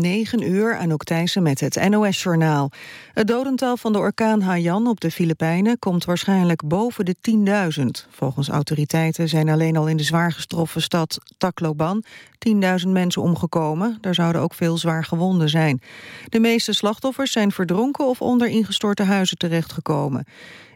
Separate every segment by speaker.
Speaker 1: 9 uur, Anouk Thijssen met het NOS-journaal. Het dodental van de orkaan Haiyan op de Filipijnen komt waarschijnlijk boven de 10.000. Volgens autoriteiten zijn alleen al in de zwaar getroffen stad Tacloban 10.000 mensen omgekomen. Daar zouden ook veel zwaar gewonden zijn. De meeste slachtoffers zijn verdronken of onder ingestorte huizen terechtgekomen.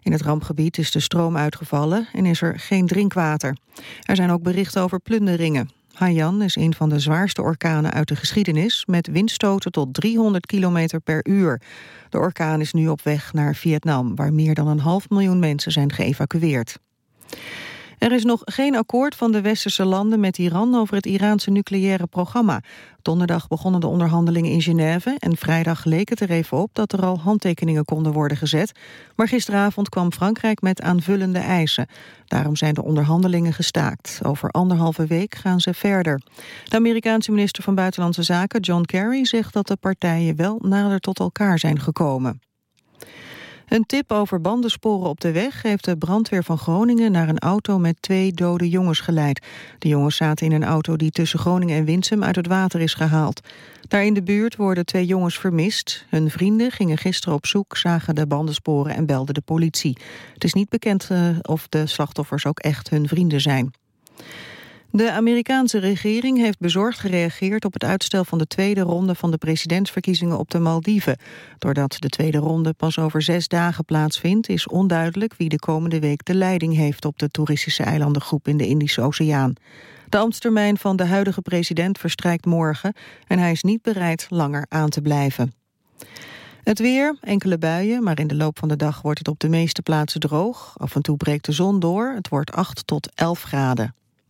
Speaker 1: In het rampgebied is de stroom uitgevallen en is er geen drinkwater. Er zijn ook berichten over plunderingen. Haiyan is een van de zwaarste orkanen uit de geschiedenis... met windstoten tot 300 km per uur. De orkaan is nu op weg naar Vietnam... waar meer dan een half miljoen mensen zijn geëvacueerd. Er is nog geen akkoord van de westerse landen met Iran over het Iraanse nucleaire programma. Donderdag begonnen de onderhandelingen in Genève en vrijdag leek het er even op dat er al handtekeningen konden worden gezet. Maar gisteravond kwam Frankrijk met aanvullende eisen. Daarom zijn de onderhandelingen gestaakt. Over anderhalve week gaan ze verder. De Amerikaanse minister van Buitenlandse Zaken, John Kerry, zegt dat de partijen wel nader tot elkaar zijn gekomen. Een tip over bandensporen op de weg heeft de brandweer van Groningen naar een auto met twee dode jongens geleid. De jongens zaten in een auto die tussen Groningen en Winsum uit het water is gehaald. Daar in de buurt worden twee jongens vermist. Hun vrienden gingen gisteren op zoek, zagen de bandensporen en belden de politie. Het is niet bekend uh, of de slachtoffers ook echt hun vrienden zijn. De Amerikaanse regering heeft bezorgd gereageerd op het uitstel van de tweede ronde van de presidentsverkiezingen op de Maldiven. Doordat de tweede ronde pas over zes dagen plaatsvindt, is onduidelijk wie de komende week de leiding heeft op de toeristische eilandengroep in de Indische Oceaan. De ambtstermijn van de huidige president verstrijkt morgen en hij is niet bereid langer aan te blijven. Het weer, enkele buien, maar in de loop van de dag wordt het op de meeste plaatsen droog. Af en toe breekt de zon door, het wordt 8 tot 11 graden.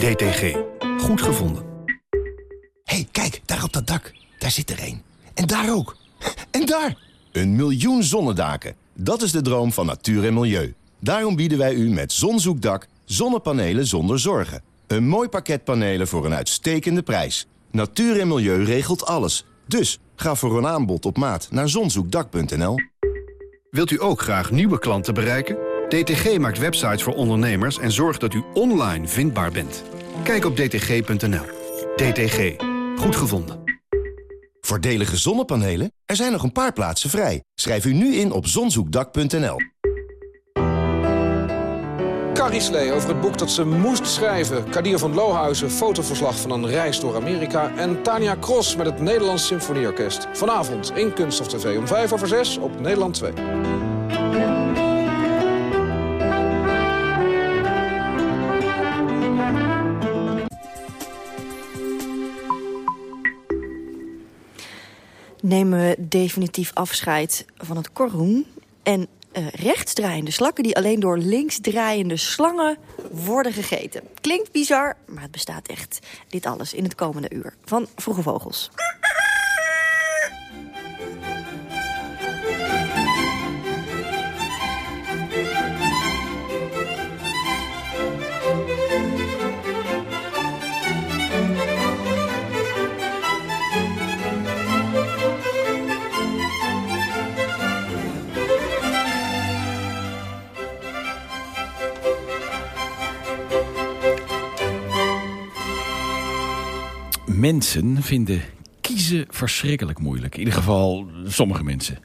Speaker 2: DTG. Goed gevonden.
Speaker 3: hey, kijk, daar op dat dak. Daar zit er een. En daar ook. En daar! Een miljoen zonnedaken. Dat is de droom van natuur en milieu. Daarom bieden wij u met Zonzoekdak zonnepanelen zonder zorgen. Een mooi pakket panelen voor een uitstekende prijs. Natuur en milieu regelt alles. Dus ga voor een aanbod op maat naar zonzoekdak.nl.
Speaker 2: Wilt u ook graag nieuwe klanten bereiken? DTG maakt websites voor ondernemers en zorgt dat u online vindbaar bent. Kijk op dtg.nl. DTG. Goed gevonden.
Speaker 3: Voordelige zonnepanelen? Er zijn nog een paar plaatsen vrij. Schrijf u nu in op zonzoekdak.nl.
Speaker 4: Carrie Slee over het boek dat ze moest schrijven. Kadir van Lohuizen, fotoverslag van een reis door Amerika. En Tania Cross met het Nederlands Symfonieorkest. Vanavond in Kunststof TV om 5 over 6 op Nederland 2.
Speaker 5: Nemen we definitief afscheid van het korhoen. En uh, rechtsdraaiende slakken die alleen door linksdraaiende slangen worden gegeten. Klinkt bizar, maar het bestaat echt. Dit alles in het komende uur van Vroege Vogels.
Speaker 6: Mensen vinden kiezen verschrikkelijk moeilijk. In ieder geval sommige mensen.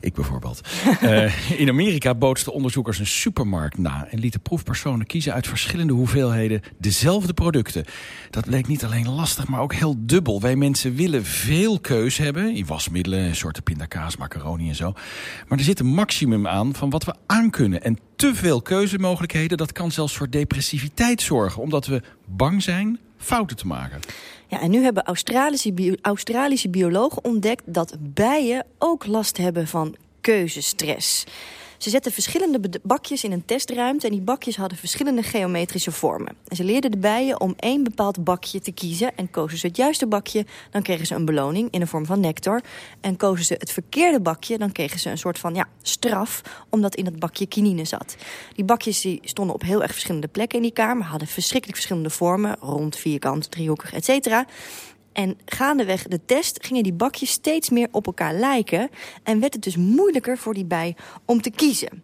Speaker 6: Ik bijvoorbeeld. uh, in Amerika bootsten onderzoekers een supermarkt na... en lieten proefpersonen kiezen uit verschillende hoeveelheden dezelfde producten. Dat bleek niet alleen lastig, maar ook heel dubbel. Wij mensen willen veel keus hebben... in wasmiddelen, soorten pindakaas, macaroni en zo. Maar er zit een maximum aan van wat we aankunnen. En te veel keuzemogelijkheden, dat kan zelfs voor depressiviteit zorgen... omdat we bang zijn fouten te maken.
Speaker 5: Ja, en nu hebben Australische, Australische biologen ontdekt dat bijen ook last hebben van keuzestress. Ze zetten verschillende bakjes in een testruimte... en die bakjes hadden verschillende geometrische vormen. En ze leerden de bijen om één bepaald bakje te kiezen... en kozen ze het juiste bakje, dan kregen ze een beloning in de vorm van nectar. En kozen ze het verkeerde bakje, dan kregen ze een soort van ja, straf... omdat in dat bakje kinine zat. Die bakjes die stonden op heel erg verschillende plekken in die kamer... hadden verschrikkelijk verschillende vormen, rond, vierkant, driehoekig, et cetera... En gaandeweg de test gingen die bakjes steeds meer op elkaar lijken... en werd het dus moeilijker voor die bij om te kiezen.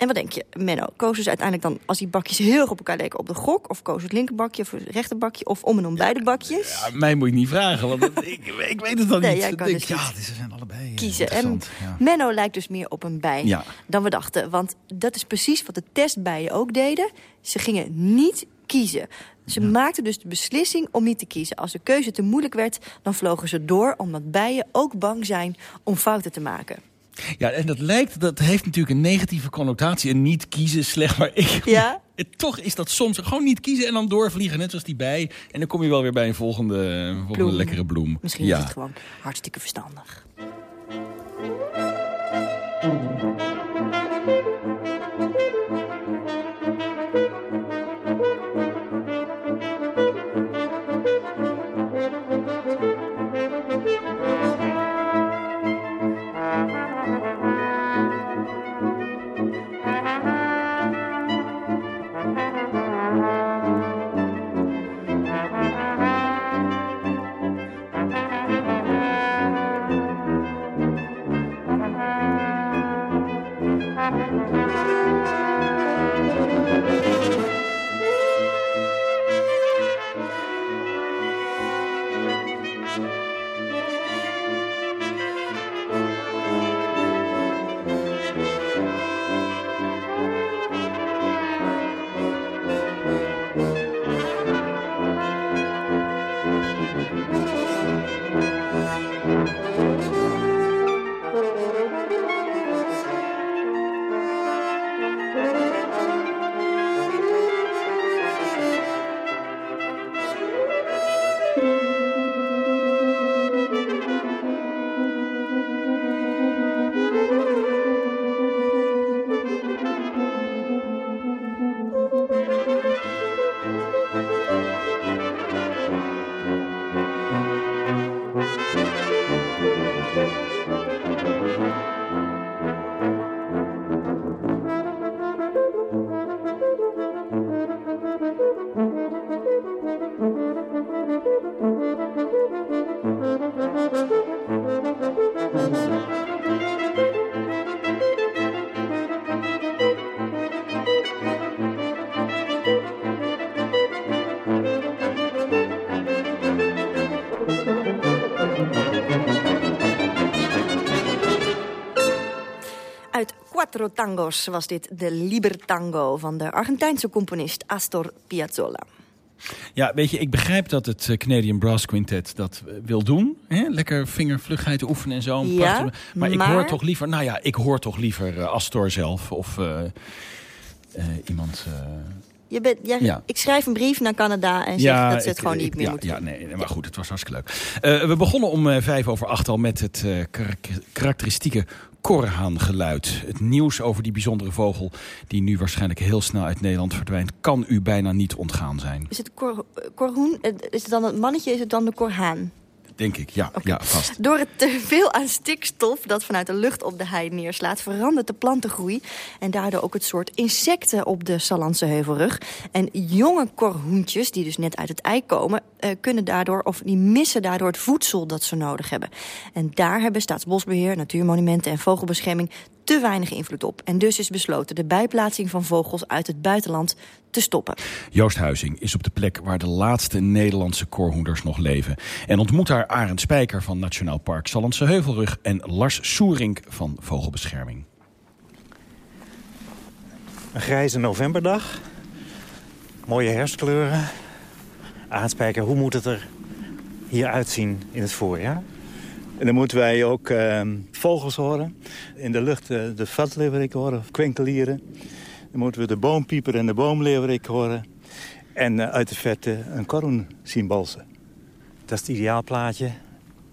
Speaker 5: En wat denk je, Menno? Kozen ze uiteindelijk dan, als die bakjes heel erg op elkaar leken, op de gok? Of kozen het linkerbakje of het rechterbakje? Of om en om beide bakjes?
Speaker 6: Ja, mij moet je niet vragen, want ik, ik weet het dan
Speaker 5: nee,
Speaker 6: niet.
Speaker 5: Jij kan dus
Speaker 6: ja,
Speaker 5: niet
Speaker 6: ze zijn allebei eh,
Speaker 5: kiezen. En
Speaker 6: interessant, ja.
Speaker 5: Menno lijkt dus meer op een bij
Speaker 6: Ja.
Speaker 5: dan we dachten. Want dat is precies wat de testbijen ook deden. Ze gingen niet kiezen. Ze maakten dus de beslissing om niet te kiezen. Als de keuze te moeilijk werd, dan vlogen ze door... omdat bijen ook bang zijn om fouten te maken.
Speaker 6: Ja, en dat lijkt, dat heeft natuurlijk een negatieve connotatie. En niet kiezen slecht, maar ik...
Speaker 5: Ja?
Speaker 6: Toch is dat soms gewoon niet kiezen en dan doorvliegen, net zoals die bij. En dan kom je wel weer bij een volgende, een volgende
Speaker 5: Bloem.
Speaker 6: lekkere bloem.
Speaker 5: Misschien
Speaker 6: ja.
Speaker 5: is het gewoon hartstikke verstandig. Tangos was dit de Libertango van de Argentijnse componist Astor Piazzolla.
Speaker 6: Ja, weet je, ik begrijp dat het eh, Canadian Brass Quintet dat eh, wil doen. Hè? Lekker vingervlugheid oefenen en zo.
Speaker 5: Ja,
Speaker 6: maar, ik hoor toch liever, nou ja, ik hoor toch liever eh, Astor zelf of iemand...
Speaker 5: Je bent, jij-
Speaker 6: Ja.
Speaker 5: Ik schrijf een brief naar Canada en zeg dat ze het
Speaker 6: ik-
Speaker 5: gewoon niet
Speaker 6: ik-
Speaker 5: meer
Speaker 6: ja,
Speaker 5: moeten
Speaker 6: ja, nee, maar goed, het was hartstikke leuk. We begonnen om vijf over acht al met het karak- karakteristieke korhaangeluid. Het nieuws over die bijzondere vogel die nu waarschijnlijk heel snel uit Nederland verdwijnt... kan u bijna niet ontgaan zijn,
Speaker 5: Is het kor, korhoen? Eh, Is het dan het mannetje, is het dan de korhaan?
Speaker 6: Denk ik. Ja, ja vast.
Speaker 5: Door het teveel aan stikstof dat vanuit de lucht op de hei neerslaat... verandert de plantengroei en daardoor ook het soort insecten op de Sallandse heuvelrug. En jonge korhoentjes, die dus net uit het ei komen... eh, kunnen daardoor, of die missen daardoor het voedsel dat ze nodig hebben. En daar hebben Staatsbosbeheer, Natuurmonumenten en Vogelbescherming... te weinig invloed op. En dus is besloten de bijplaatsing van vogels uit het buitenland te stoppen.
Speaker 6: Joost Huizing is op de plek waar de laatste Nederlandse korhoenders nog leven. En ontmoet daar Arend Spijker van Nationaal Park Sallandse Heuvelrug... en Lars Soerink van Vogelbescherming.
Speaker 7: Een grijze novemberdag. Mooie herfstkleuren. Aanspijker, hoe moet het er hier uitzien in het voorjaar?
Speaker 8: En dan moeten wij ook eh, vogels horen. In de lucht eh, de vatleeuwerik horen, kwinkelieren. Dan moeten we de boompieper en de boomleeuwerik horen. En eh, uit de verte een korhoen zien balsen.
Speaker 7: Dat is het ideaalplaatje.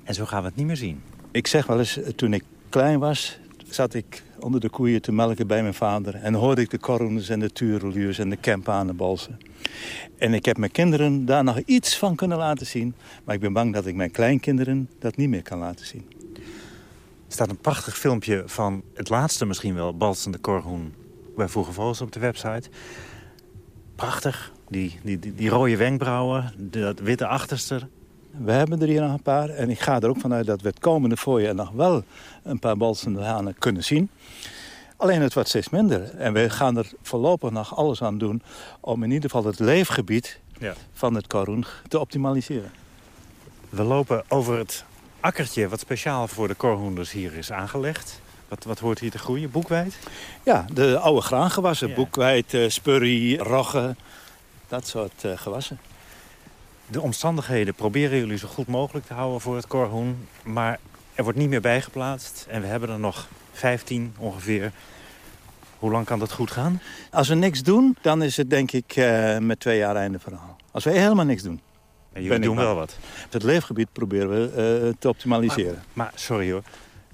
Speaker 7: En zo gaan we het niet meer zien.
Speaker 8: Ik zeg wel eens, eh, toen ik klein was, zat ik onder de koeien te melken bij mijn vader. En hoorde ik de korhoenders en de tureluurs en de kempanenbalsen. En ik heb mijn kinderen daar nog iets van kunnen laten zien. Maar ik ben bang dat ik mijn kleinkinderen dat niet meer kan laten zien.
Speaker 7: Er staat een prachtig filmpje van het laatste misschien wel, balsende korhoen bij Vroege Vogels op de website. Prachtig, die, die, die, die rode wenkbrauwen, dat witte achterste.
Speaker 8: We hebben er hier nog een paar. En ik ga er ook vanuit dat we het komende voorjaar nog wel een paar balsende hanen kunnen zien. Alleen het wordt steeds minder. En we gaan er voorlopig nog alles aan doen om in ieder geval het leefgebied
Speaker 7: Ja.
Speaker 8: van het korhoen te optimaliseren.
Speaker 7: We lopen over het akkertje wat speciaal voor de korhoenders hier is aangelegd. Wat, wat hoort hier te groeien? Boekwijd?
Speaker 8: Ja, de oude graangewassen.
Speaker 7: Ja.
Speaker 8: Boekwijd, eh, spurrie, rogge. Dat soort eh, gewassen.
Speaker 7: De omstandigheden proberen jullie zo goed mogelijk te houden voor het korhoen. Maar er wordt niet meer bijgeplaatst. En we hebben er nog 15 ongeveer. Hoe lang kan dat goed gaan?
Speaker 8: Als we niks doen, dan is het denk ik eh, met twee jaar einde verhaal. Als we helemaal niks doen.
Speaker 7: En jullie doen wel wat.
Speaker 8: Het leefgebied proberen we eh, te optimaliseren.
Speaker 7: Maar sorry hoor,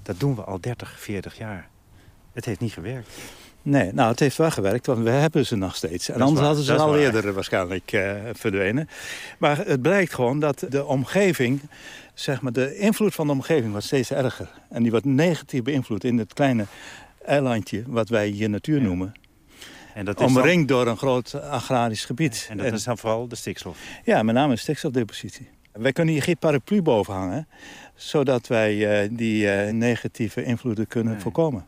Speaker 7: dat doen we al 30, 40 jaar. Het heeft niet gewerkt.
Speaker 8: Nee, nou het heeft wel gewerkt, want we hebben ze nog steeds. En anders
Speaker 7: waar,
Speaker 8: hadden ze al eerder waarschijnlijk eh, verdwenen. Maar het blijkt gewoon dat de omgeving, zeg maar, de invloed van de omgeving wordt steeds erger. En die wordt negatief beïnvloed in het kleine eilandje wat wij hier natuur noemen.
Speaker 7: En dat is dan,
Speaker 8: Omringd door een groot agrarisch gebied.
Speaker 7: en dat is dan vooral de stikstof.
Speaker 8: Ja, met name stikstofdepositie. Wij kunnen hier geen paraplu boven hangen, zodat wij eh, die eh, negatieve invloeden kunnen
Speaker 7: Nee.
Speaker 8: voorkomen.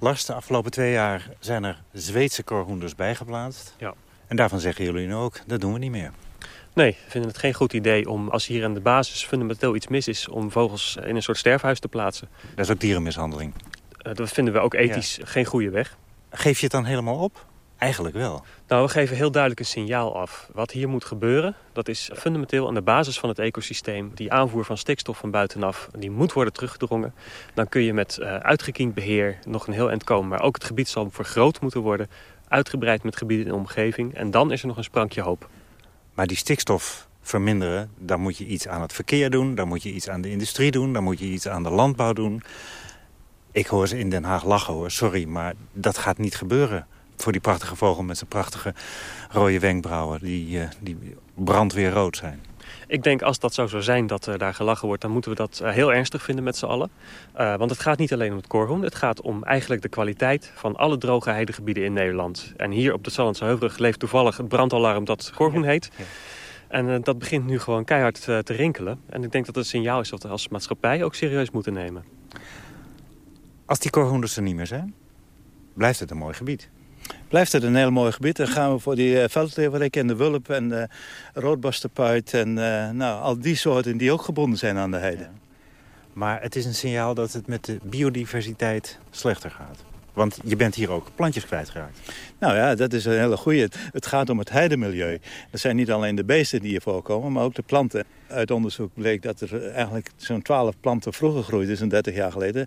Speaker 7: Lars, de afgelopen twee jaar zijn er Zweedse korhoenders bijgeplaatst.
Speaker 9: Ja.
Speaker 7: En daarvan zeggen jullie nu ook, dat doen we niet meer.
Speaker 9: Nee, we vinden het geen goed idee om, als hier aan de basis fundamenteel iets mis is... om vogels in een soort sterfhuis te plaatsen.
Speaker 7: Dat is ook dierenmishandeling.
Speaker 9: Eh, dat vinden we ook ethisch geen goede weg.
Speaker 7: Geef je het dan helemaal op? Eigenlijk wel.
Speaker 9: Nou, we geven heel duidelijk een signaal af. Wat hier moet gebeuren, dat is fundamenteel aan de basis van het ecosysteem. Die aanvoer van stikstof van buitenaf, die moet worden teruggedrongen. Dan kun je met eh, uitgekiend beheer nog een heel eind komen. Maar ook het gebied zal vergroot moeten worden. Uitgebreid met gebieden in de omgeving. En dan is er nog een sprankje hoop.
Speaker 7: Maar die stikstof verminderen, dan moet je iets aan het verkeer doen. Dan moet je iets aan de industrie doen. Dan moet je iets aan de landbouw doen. Ik hoor ze in Den Haag lachen hoor, sorry, maar dat gaat niet gebeuren. Voor die prachtige vogel met zijn prachtige rode wenkbrauwen die, eh, die brandweerrood zijn.
Speaker 9: Ik denk als dat zo zou zijn dat er daar gelachen wordt... dan moeten we dat eh, heel ernstig vinden met z'n allen. Eh, want het gaat niet alleen om het korhoen. Het gaat om eigenlijk de kwaliteit van alle droge heidegebieden in Nederland. En hier op de Zallandse Heuvelrug leeft toevallig het brandalarm dat korhoen heet.
Speaker 7: Ja.
Speaker 9: En eh, dat begint nu gewoon keihard eh, te rinkelen. En ik denk dat het een signaal is dat we als maatschappij ook serieus moeten nemen.
Speaker 7: Als die korhoenders er niet meer zijn, blijft het een mooi gebied.
Speaker 8: Blijft het een heel mooi gebied. Dan gaan we voor die uh, veldleeuwerik en de wulp en de roodbastepuit... en eh, nou, al die soorten die ook gebonden zijn aan de heide.
Speaker 7: Maar het is een signaal dat het met de biodiversiteit slechter gaat. Want je bent hier ook plantjes kwijtgeraakt.
Speaker 8: Nou ja, dat is een hele goeie. Het, gaat om het heidemilieu. Dat zijn niet alleen de beesten die hier voorkomen, maar ook de planten. Uit onderzoek bleek dat er eigenlijk zo'n 12 planten vroeger groeiden, zo'n 30 jaar geleden.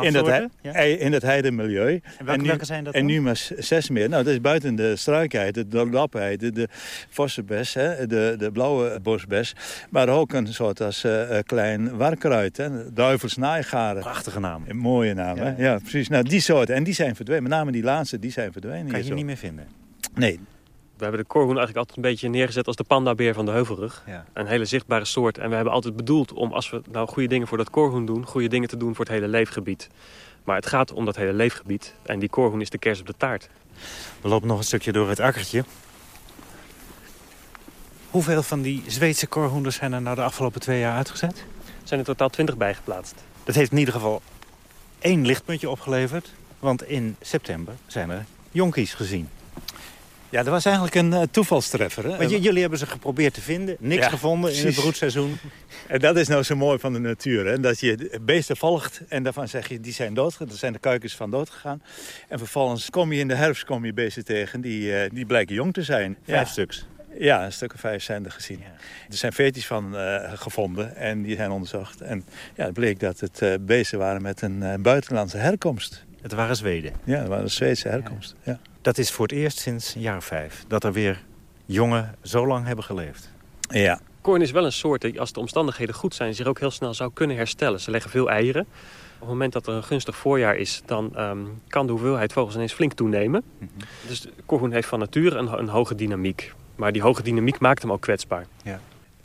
Speaker 8: In dat,
Speaker 7: soorten? Ja?
Speaker 8: in het heidemilieu.
Speaker 7: En welke,
Speaker 8: nu,
Speaker 7: welke zijn dat
Speaker 8: en
Speaker 7: dan?
Speaker 8: nu maar zes meer. Nou, dat is buiten de struikheid, de lapheid, de vossenbes, hè, de, de blauwe bosbes. Maar ook een soort als eh, eh, klein warkruid, hè, duivelsnaaigaren.
Speaker 7: Prachtige naam.
Speaker 8: Een mooie naam,
Speaker 7: Ja,
Speaker 8: hè?
Speaker 7: ja.
Speaker 8: Ja, precies. Nou, die soorten. En die zijn verdwenen. Met name die laatste, die zijn verdwenen.
Speaker 7: Je niet meer vinden.
Speaker 8: Nee,
Speaker 9: We hebben de korhoen eigenlijk altijd een beetje neergezet als de pandabeer van de Heuvelrug.
Speaker 7: Ja.
Speaker 9: Een hele zichtbare soort. En we hebben altijd bedoeld om, als we nou goede dingen voor dat korhoen doen... goede dingen te doen voor het hele leefgebied. Maar het gaat om dat hele leefgebied. En die korhoen is de kers op de taart.
Speaker 7: We lopen nog een stukje door het akkertje. Hoeveel van die Zweedse korhoenders zijn er nou de afgelopen twee jaar uitgezet?
Speaker 9: Er zijn in totaal 20 bijgeplaatst.
Speaker 7: Dat heeft in ieder geval één lichtpuntje opgeleverd. Want in september zijn er jonkies gezien.
Speaker 8: Ja, dat was eigenlijk een eh, toevalstreffer. Hè?
Speaker 7: Want jullie hebben ze geprobeerd te vinden. Niks
Speaker 8: Ja,
Speaker 7: gevonden in het broedseizoen.
Speaker 8: En dat is nou zo mooi van de natuur. Hè? Dat je beesten volgt en daarvan zeg je, die zijn dood. Er zijn de kuikens van dood gegaan. En vervolgens kom je in de herfst kom je beesten tegen. Die, eh, die blijken jong te zijn.
Speaker 7: Vijf
Speaker 8: ja.
Speaker 7: stuks.
Speaker 8: Ja, een stuk of vijf zijn er gezien.
Speaker 7: Ja.
Speaker 8: Er zijn veertjes van eh, gevonden en die zijn onderzocht. En ja, het bleek dat het beesten waren met een buitenlandse herkomst.
Speaker 7: Het waren Zweden.
Speaker 8: Ja, dat waren een Zweedse herkomst. Ja.
Speaker 7: Dat is voor het eerst sinds een jaar of vijf. Dat er weer jongen zo lang hebben geleefd.
Speaker 8: ja.
Speaker 9: Koorn is wel een soort die, als de omstandigheden goed zijn... zich ook heel snel zou kunnen herstellen. Ze leggen veel eieren. Op het moment dat er een gunstig voorjaar is, dan ehm, kan de hoeveelheid vogels ineens flink toenemen.
Speaker 7: Mhm.
Speaker 9: Dus korhoen heeft van nature een, een hoge dynamiek. Maar die hoge dynamiek maakt hem ook kwetsbaar.
Speaker 7: Ja.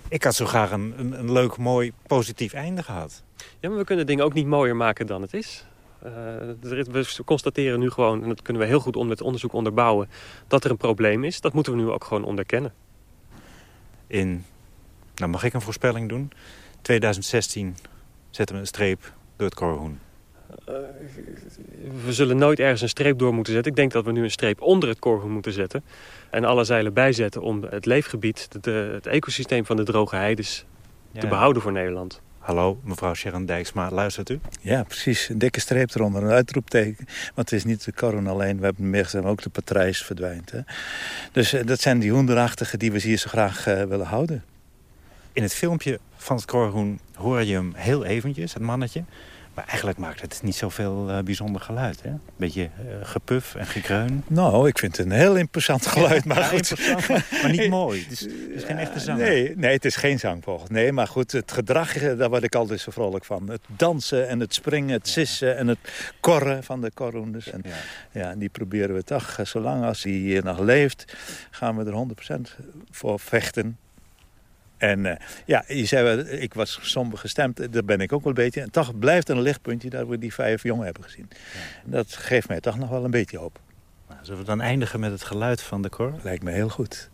Speaker 7: Ik had zo graag een, een, een leuk, mooi, positief einde gehad.
Speaker 9: Ja, maar we kunnen dingen ook niet mooier maken dan het is. Uh, we constateren nu gewoon, en dat kunnen we heel goed met onderzoek onderbouwen... dat er een probleem is. Dat moeten we nu ook gewoon onderkennen.
Speaker 7: In, nou mag ik een voorspelling doen? 2016 zetten we een streep door het korhoen. Uh,
Speaker 9: we zullen nooit ergens een streep door moeten zetten. Ik denk dat we nu een streep onder het korhoen moeten zetten. En alle zeilen bijzetten om het leefgebied, de, het ecosysteem van de droge heides... Ja. te behouden voor Nederland.
Speaker 7: Hallo, mevrouw Sharon Dijksma, luistert u?
Speaker 8: Ja, precies. Een dikke streep eronder, een uitroepteken. Want het is niet de korhoen alleen, we hebben meer gezegd, ook de patrijs verdwijnt. Hè? Dus uh, dat zijn die hoenderachtige die we hier zo graag uh, willen houden.
Speaker 7: In het filmpje van het korhoen hoor je hem heel eventjes, het mannetje. Maar eigenlijk maakt het niet zoveel uh, bijzonder geluid. Hè? Beetje uh, gepuf en gekreun.
Speaker 8: Nou, ik vind het een heel imposant geluid. Maar,
Speaker 7: ja,
Speaker 8: goed.
Speaker 7: Imposant, maar, niet mooi. Het is, het is geen echte zang.
Speaker 8: Nee, nee, het is geen zangvogel. Nee, maar goed, het gedrag, daar word ik altijd zo vrolijk van. Het dansen en het springen, het sissen ja. en het korren van de korhoenders. En, ja. ja, die proberen we toch, zolang als hij hier nog leeft, gaan we er 100% voor vechten. En uh, ja, je zei, ik was somber gestemd, daar ben ik ook wel een beetje. En toch blijft een lichtpuntje dat we die vijf jongen hebben gezien. Ja. Dat geeft mij toch nog wel een beetje hoop.
Speaker 7: Nou, zullen we dan eindigen met het geluid van de kor?
Speaker 8: Lijkt me heel goed.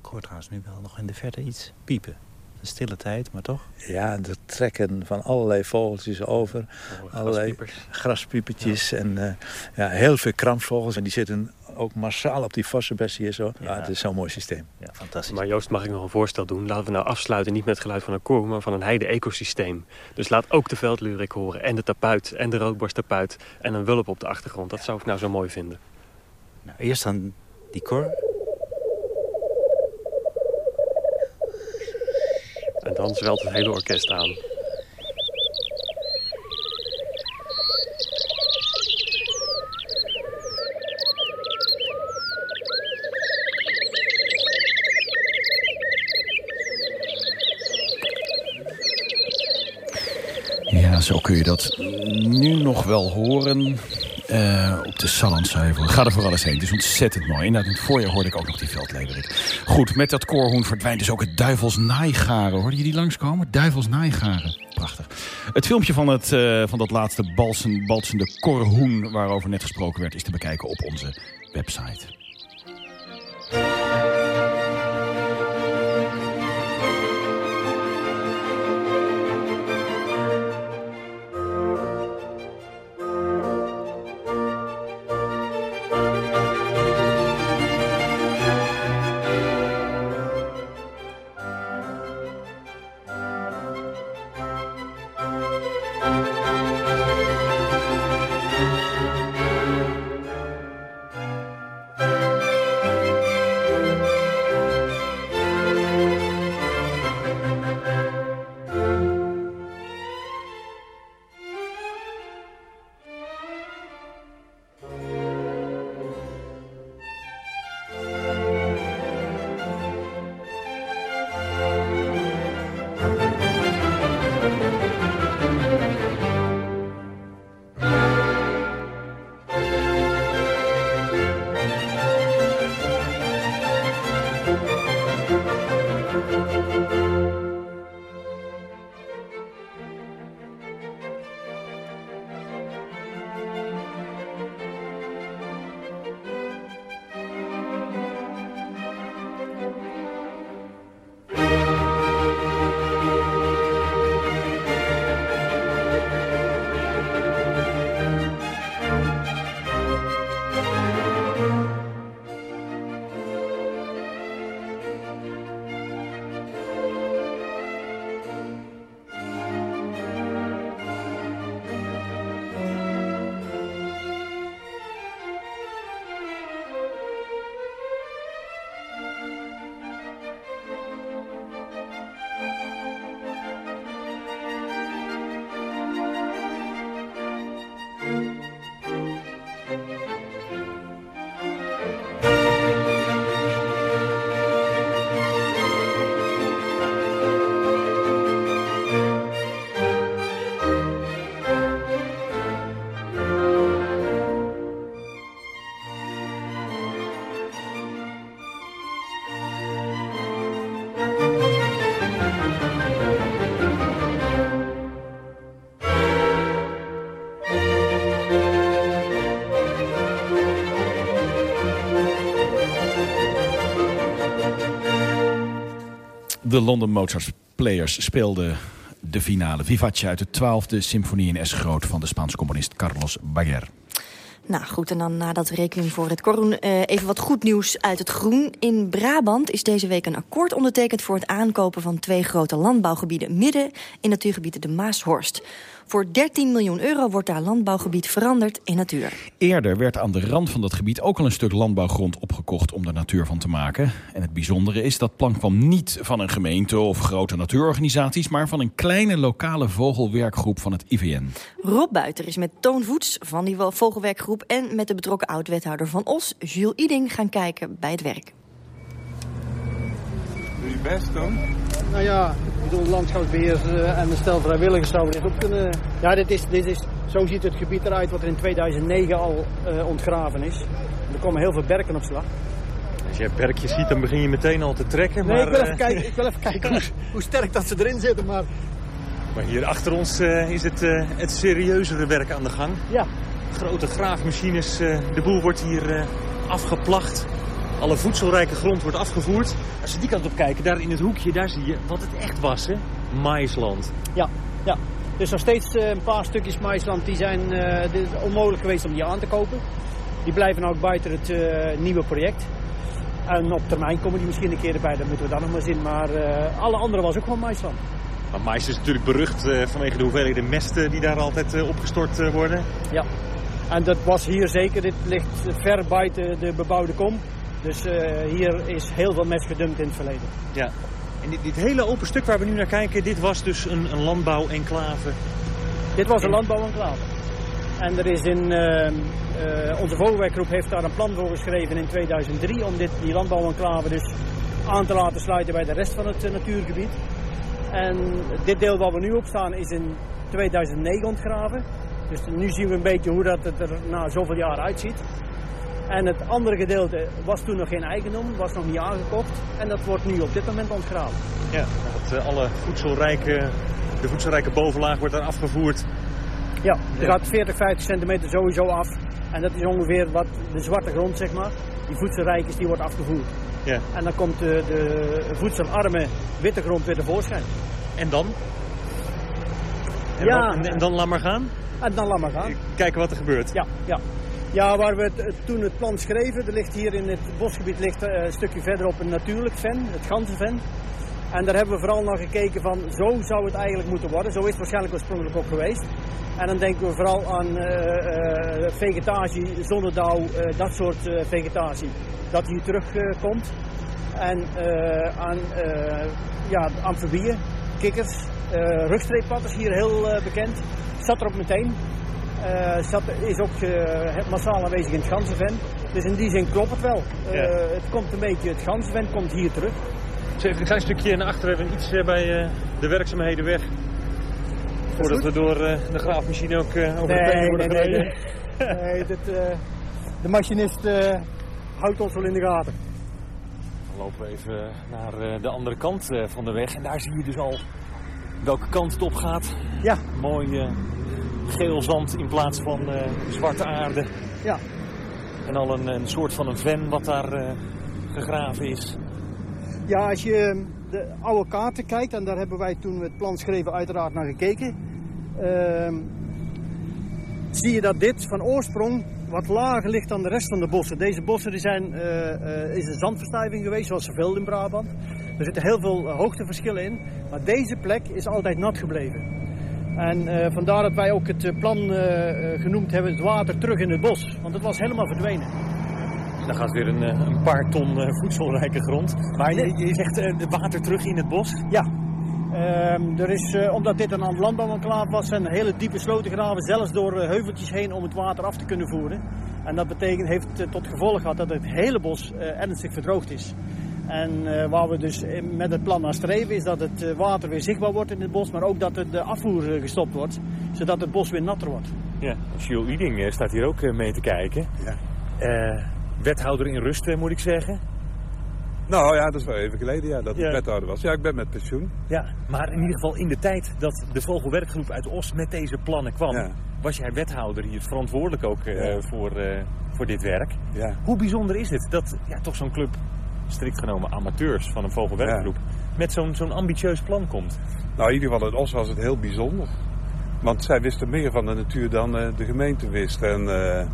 Speaker 7: Ik hoor trouwens nu wel nog in de verte iets piepen. Een stille tijd, maar toch?
Speaker 8: Ja, er trekken van allerlei vogeltjes over.
Speaker 9: Oh,
Speaker 8: allerlei graspiepertjes. Ja. En uh, ja, heel veel krampvogels. En die zitten ook massaal op die vossenbessen hier zo. Ja, het is zo'n mooi systeem.
Speaker 7: Ja, fantastisch.
Speaker 9: Maar Joost, mag ik nog een voorstel doen? Laten we nou afsluiten, niet met het geluid van een koor, maar van een heide-ecosysteem. Dus laat ook de veldlurik horen, en de tapuit, en de roodborsttapuit, en een wulp op de achtergrond. Dat zou ik nou zo mooi vinden.
Speaker 7: Nou, eerst dan die koor.
Speaker 9: En dan zwelt het hele orkest aan.
Speaker 6: Zo kun je dat nu nog wel horen. Uh, op de Sallandsheuvel. Ga er vooral eens heen. Het is ontzettend mooi. Inderdaad, in het voorjaar hoorde ik ook nog die veldleverik. Goed, met dat koorhoen verdwijnt dus ook het duivels naaigaren. Hoorde je die langskomen? Duivels naaigaren. Prachtig. Het filmpje van, het, uh, van dat laatste balsen, balsende korhoen... waarover net gesproken werd, is te bekijken op onze website. De London Mozart Players speelden de finale. Vivace uit de twaalfde symfonie in S groot van de Spaanse componist Carlos Baguer.
Speaker 5: Nou goed, en dan na dat rekening voor het Korroen uh, even wat goed nieuws uit het groen. In Brabant is deze week een akkoord ondertekend voor het aankopen van twee grote landbouwgebieden midden in natuurgebied de Maashorst. Voor 13 miljoen euro wordt daar landbouwgebied veranderd in natuur.
Speaker 6: Eerder werd aan de rand van dat gebied ook al een stuk landbouwgrond opgekocht om er natuur van te maken. En het bijzondere is dat plan kwam niet van een gemeente of grote natuurorganisaties, maar van een kleine lokale vogelwerkgroep van het IVN.
Speaker 5: Rob Buiter is met Toon Voets van die vogelwerkgroep en met de betrokken oud-wethouder van Os, Jules Iding, gaan kijken bij het werk.
Speaker 10: Doe je best?
Speaker 11: Nou ja, ik bedoel, landschapsbeheer uh, en een stel vrijwilligers zouden dit ook kunnen... Ja, dit is, dit is, zo ziet het gebied eruit wat er in 2009 al uh, ontgraven is. Er komen heel veel berken op slag.
Speaker 10: Als je berkjes ziet, dan begin je meteen al te trekken.
Speaker 11: Nee,
Speaker 10: maar,
Speaker 11: ik, wil even kijken, ik wil even kijken hoe, hoe, sterk dat ze erin zitten. Maar,
Speaker 10: maar hier achter ons uh, is het, het serieuzere werk aan de gang.
Speaker 11: Ja.
Speaker 10: Grote graafmachines, de boel wordt hier afgeplacht. Alle voedselrijke grond wordt afgevoerd. Als je die kant op kijkt, daar in het hoekje, daar zie je wat het echt was, hè? Maisland.
Speaker 11: Ja, ja. Dus nog steeds een paar stukjes maisland die zijn uh, is onmogelijk geweest om die aan te kopen. Die blijven ook buiten het uh, nieuwe project. En op termijn komen die misschien een keer erbij, dan moeten we dan nog maar zien. Maar uh, alle andere was ook gewoon maisland.
Speaker 10: Maar mais is natuurlijk berucht vanwege de hoeveelheden mesten die daar altijd opgestort worden.
Speaker 11: Ja, en dat was hier zeker. Dit ligt ver buiten de bebouwde kom. Dus uh, hier is heel veel mest gedumpt in het verleden.
Speaker 10: Ja. En dit, dit, hele open stuk waar we nu naar kijken, dit was dus een, een landbouw-enclave?
Speaker 11: Dit was een landbouw-enclave. En er is in, uh, uh, onze vogelwerkgroep heeft daar een plan voor geschreven in 2003 om dit, die landbouw-enclave dus aan te laten sluiten bij de rest van het natuurgebied. En dit deel waar we nu op staan is in 2009 ontgraven. Dus nu zien we een beetje hoe dat het er na zoveel jaar uitziet. En het andere gedeelte was toen nog geen eigendom, was nog niet aangekocht. En dat wordt nu op dit moment ontgraven.
Speaker 10: Ja, dat uh, alle voedselrijke, de voedselrijke bovenlaag wordt daar afgevoerd.
Speaker 11: Ja, er gaat 40, 50 centimeter sowieso af. En dat is ongeveer wat de zwarte grond, zeg maar. Die voedselrijk is, die wordt afgevoerd.
Speaker 10: Ja.
Speaker 11: En dan komt de, de voedselarme witte grond weer tevoorschijn.
Speaker 10: En dan? En
Speaker 11: ja.
Speaker 10: Dan, en, en dan laat maar gaan?
Speaker 11: En dan laat maar gaan.
Speaker 10: Kijken wat er gebeurt.
Speaker 11: Ja, ja. Ja, waar we toen het plan schreven, er ligt hier in het bosgebied ligt een stukje verderop een natuurlijk ven, het ganzenven. En daar hebben we vooral naar gekeken van, zo zou het eigenlijk moeten worden. Zo is het waarschijnlijk oorspronkelijk ook geweest. En dan denken we vooral aan uh, uh, vegetatie, zonnedauw, uh, dat soort vegetatie. Dat hier terugkomt. en aan ja, amfibieën, kikkers, is hier heel bekend. Zat erop meteen. Uh, zat, is ook uh, massaal aanwezig in het ganzenven. Dus in die zin klopt het wel. Uh, ja. Het komt een beetje, het ganzenven komt hier terug.
Speaker 10: Dus even een klein stukje naar achteren, even iets bij de werkzaamheden weg. Voordat we door de graafmachine ook over
Speaker 11: nee,
Speaker 10: de benen worden
Speaker 11: nee, nee, nee. nee dit, de machinist houdt ons wel in de gaten.
Speaker 10: Dan lopen we even naar de andere kant van de weg. En daar zie je dus al welke kant het op gaat.
Speaker 11: Ja.
Speaker 10: Mooi geel zand in plaats van uh, zwarte aarde.
Speaker 11: Ja.
Speaker 10: En al een, een soort van een ven wat daar uh, gegraven is.
Speaker 11: Ja, als je de oude kaarten kijkt, en daar hebben wij toen we het plan schreven uiteraard naar gekeken, uh, zie je dat dit van oorsprong wat lager ligt dan de rest van de bossen. Deze bossen die zijn, uh, is een zandverstuiving geweest, zoals zoveel in Brabant. Er zitten heel veel hoogteverschillen in, maar deze plek is altijd nat gebleven. En uh, vandaar dat wij ook het plan uh, genoemd hebben, het water terug in het bos. Want het was helemaal verdwenen.
Speaker 10: Dan gaat weer een, een paar ton uh, voedselrijke grond. Maar je, je zegt het water terug in het bos?
Speaker 11: Ja. Um, er is, omdat dit een landbouwenclave was, zijn hele diepe sloten graven, zelfs door heuveltjes heen om het water af te kunnen voeren. En dat betekent, heeft tot gevolg gehad dat het hele bos ernstig verdroogd is. En uh, waar we dus met het plan naar streven is dat het water weer zichtbaar wordt in het bos, maar ook dat de afvoer gestopt wordt, zodat het bos weer natter wordt.
Speaker 10: Ja, Jules Iding staat hier ook mee te kijken.
Speaker 12: Ja.
Speaker 10: Uh, wethouder in rust, moet ik zeggen.
Speaker 12: Nou ja, dat is wel even geleden ja, dat ik ja. wethouder was. Ja, ik ben met pensioen.
Speaker 10: Ja, maar in ieder geval in de tijd dat de Vogelwerkgroep uit Os met deze plannen kwam,
Speaker 12: ja.
Speaker 10: was jij wethouder hier verantwoordelijk ook uh, voor, voor dit werk.
Speaker 12: Ja.
Speaker 10: Hoe bijzonder is het dat ja, toch zo'n club strikt genomen amateurs van een vogelwerkgroep, met zo'n zo'n ambitieus plan komt.
Speaker 12: Nou, in ieder geval in Os was het heel bijzonder. Want zij wisten meer van de natuur dan uh, de gemeente wist. En uh,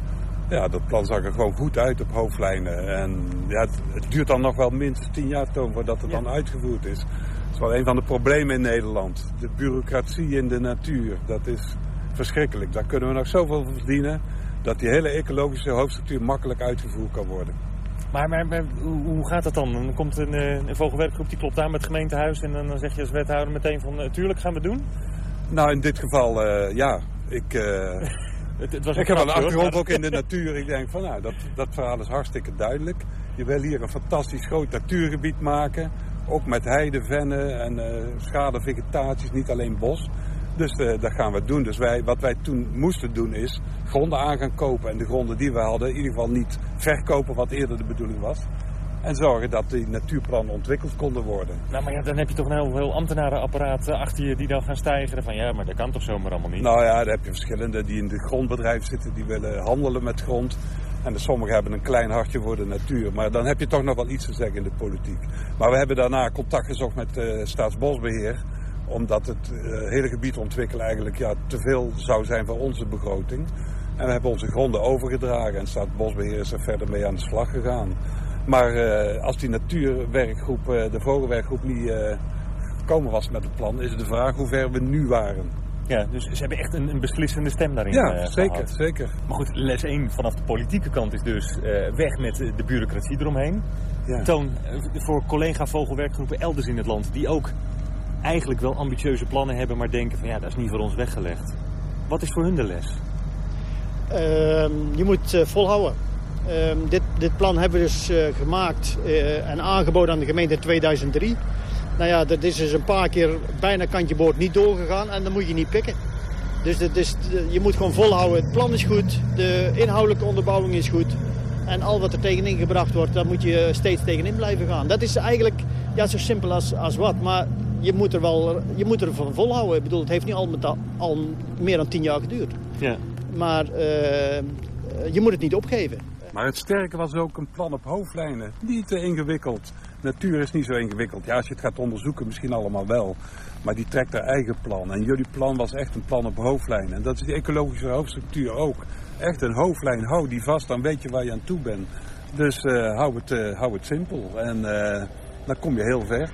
Speaker 12: ja, dat plan zag er gewoon goed uit op hoofdlijnen. En ja, het, het duurt dan nog wel minstens tien jaar, Toon, voordat het ja. dan uitgevoerd is. Dat is wel een van de problemen in Nederland. De bureaucratie in de natuur, dat is verschrikkelijk. Daar kunnen we nog zoveel verdienen dat die hele ecologische hoofdstructuur makkelijk uitgevoerd kan worden.
Speaker 10: Maar, maar, maar hoe gaat dat dan? Dan komt een, een vogelwerkgroep die klopt aan met het gemeentehuis en dan zeg je als wethouder meteen van natuurlijk gaan we doen?
Speaker 12: Nou, in dit geval uh, ja. Ik, uh,
Speaker 10: het, het was
Speaker 12: ik heb een achtergrond ook in de natuur. Ik denk van nou, dat, dat verhaal is hartstikke duidelijk. Je wil hier een fantastisch groot natuurgebied maken. Ook met heide, vennen en uh, schade vegetaties, niet alleen bos. Dus uh, dat gaan we doen. Dus wij, wat wij toen moesten doen is gronden aan gaan kopen. En de gronden die we hadden in ieder geval niet verkopen wat eerder de bedoeling was. En zorgen dat die natuurplannen ontwikkeld konden worden.
Speaker 10: Nou, maar ja, dan heb je toch een heel, heel ambtenarenapparaat achter je die dan gaan stijgen. Van ja, maar dat kan toch zomaar allemaal niet?
Speaker 12: Nou ja, daar heb je verschillende die in de grondbedrijf zitten, die willen handelen met grond. En sommigen hebben een klein hartje voor de natuur. Maar dan heb je toch nog wel iets te zeggen in de politiek. Maar we hebben daarna contact gezocht met uh, Staatsbosbeheer omdat het uh, hele gebied ontwikkelen eigenlijk ja, te veel zou zijn voor onze begroting. En we hebben onze gronden overgedragen en Staatsbosbeheer is er verder mee aan de slag gegaan. Maar uh, als die natuurwerkgroep, uh, de vogelwerkgroep niet uh, gekomen was met het plan, is het de vraag hoe ver we nu waren.
Speaker 10: Ja, dus ze hebben echt een, een beslissende stem daarin
Speaker 12: Ja, zeker,
Speaker 10: gehad.
Speaker 12: zeker.
Speaker 10: Maar goed, les 1 vanaf de politieke kant is dus weg met de bureaucratie eromheen. Ja. Toon, voor collega vogelwerkgroepen elders in het land die ook eigenlijk wel ambitieuze plannen hebben, maar denken van ja, dat is niet voor ons weggelegd. Wat is voor hun de les?
Speaker 11: Uh, je moet volhouden. Uh, dit, dit, plan hebben we dus uh, gemaakt uh, en aangeboden aan de gemeente in 2003. Nou ja, dat is dus een paar keer bijna kantje boord niet doorgegaan en dan moet je niet pikken. Dus is, je moet gewoon volhouden. Het plan is goed, de inhoudelijke onderbouwing is goed. En al wat er tegenin gebracht wordt, daar moet je steeds tegenin blijven gaan. Dat is eigenlijk ja, zo simpel als, als wat. Maar je moet er wel je moet er van volhouden. Ik bedoel, het heeft niet al, met al, al meer dan tien jaar geduurd.
Speaker 10: Ja.
Speaker 11: Maar uh, je moet het niet opgeven.
Speaker 12: Maar het sterke was ook een plan op hoofdlijnen. Niet te ingewikkeld. Natuur is niet zo ingewikkeld. Ja, als je het gaat onderzoeken, misschien allemaal wel. Maar die trekt haar eigen plan. En jullie plan was echt een plan op hoofdlijnen. En dat is die ecologische hoofdstructuur ook. Echt een hoofdlijn. Hou die vast, dan weet je waar je aan toe bent. Dus uh, hou, het, uh, hou het simpel. En uh, dan kom je heel ver.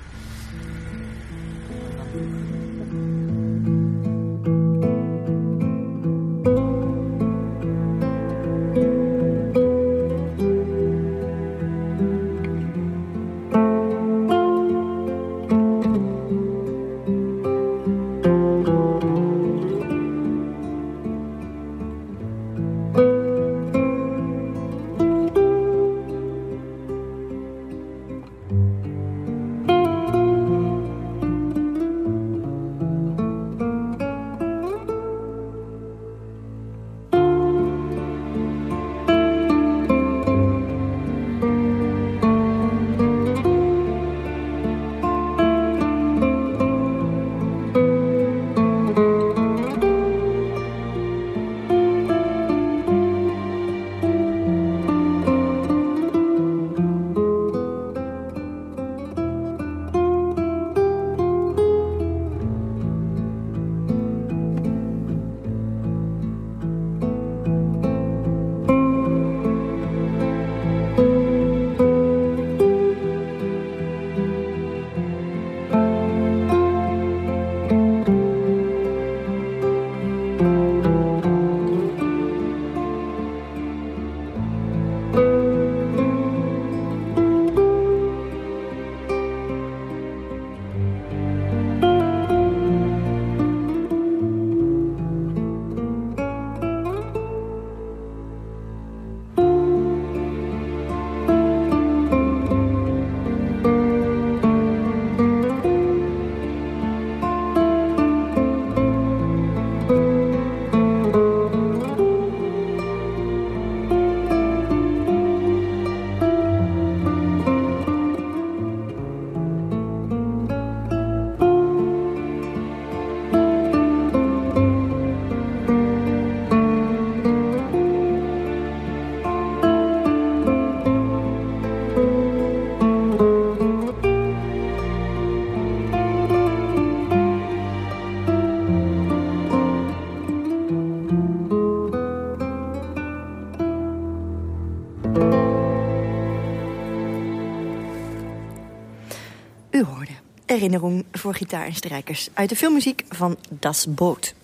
Speaker 5: Herinnering voor gitaar en strijkers uit de filmmuziek van Das Boot.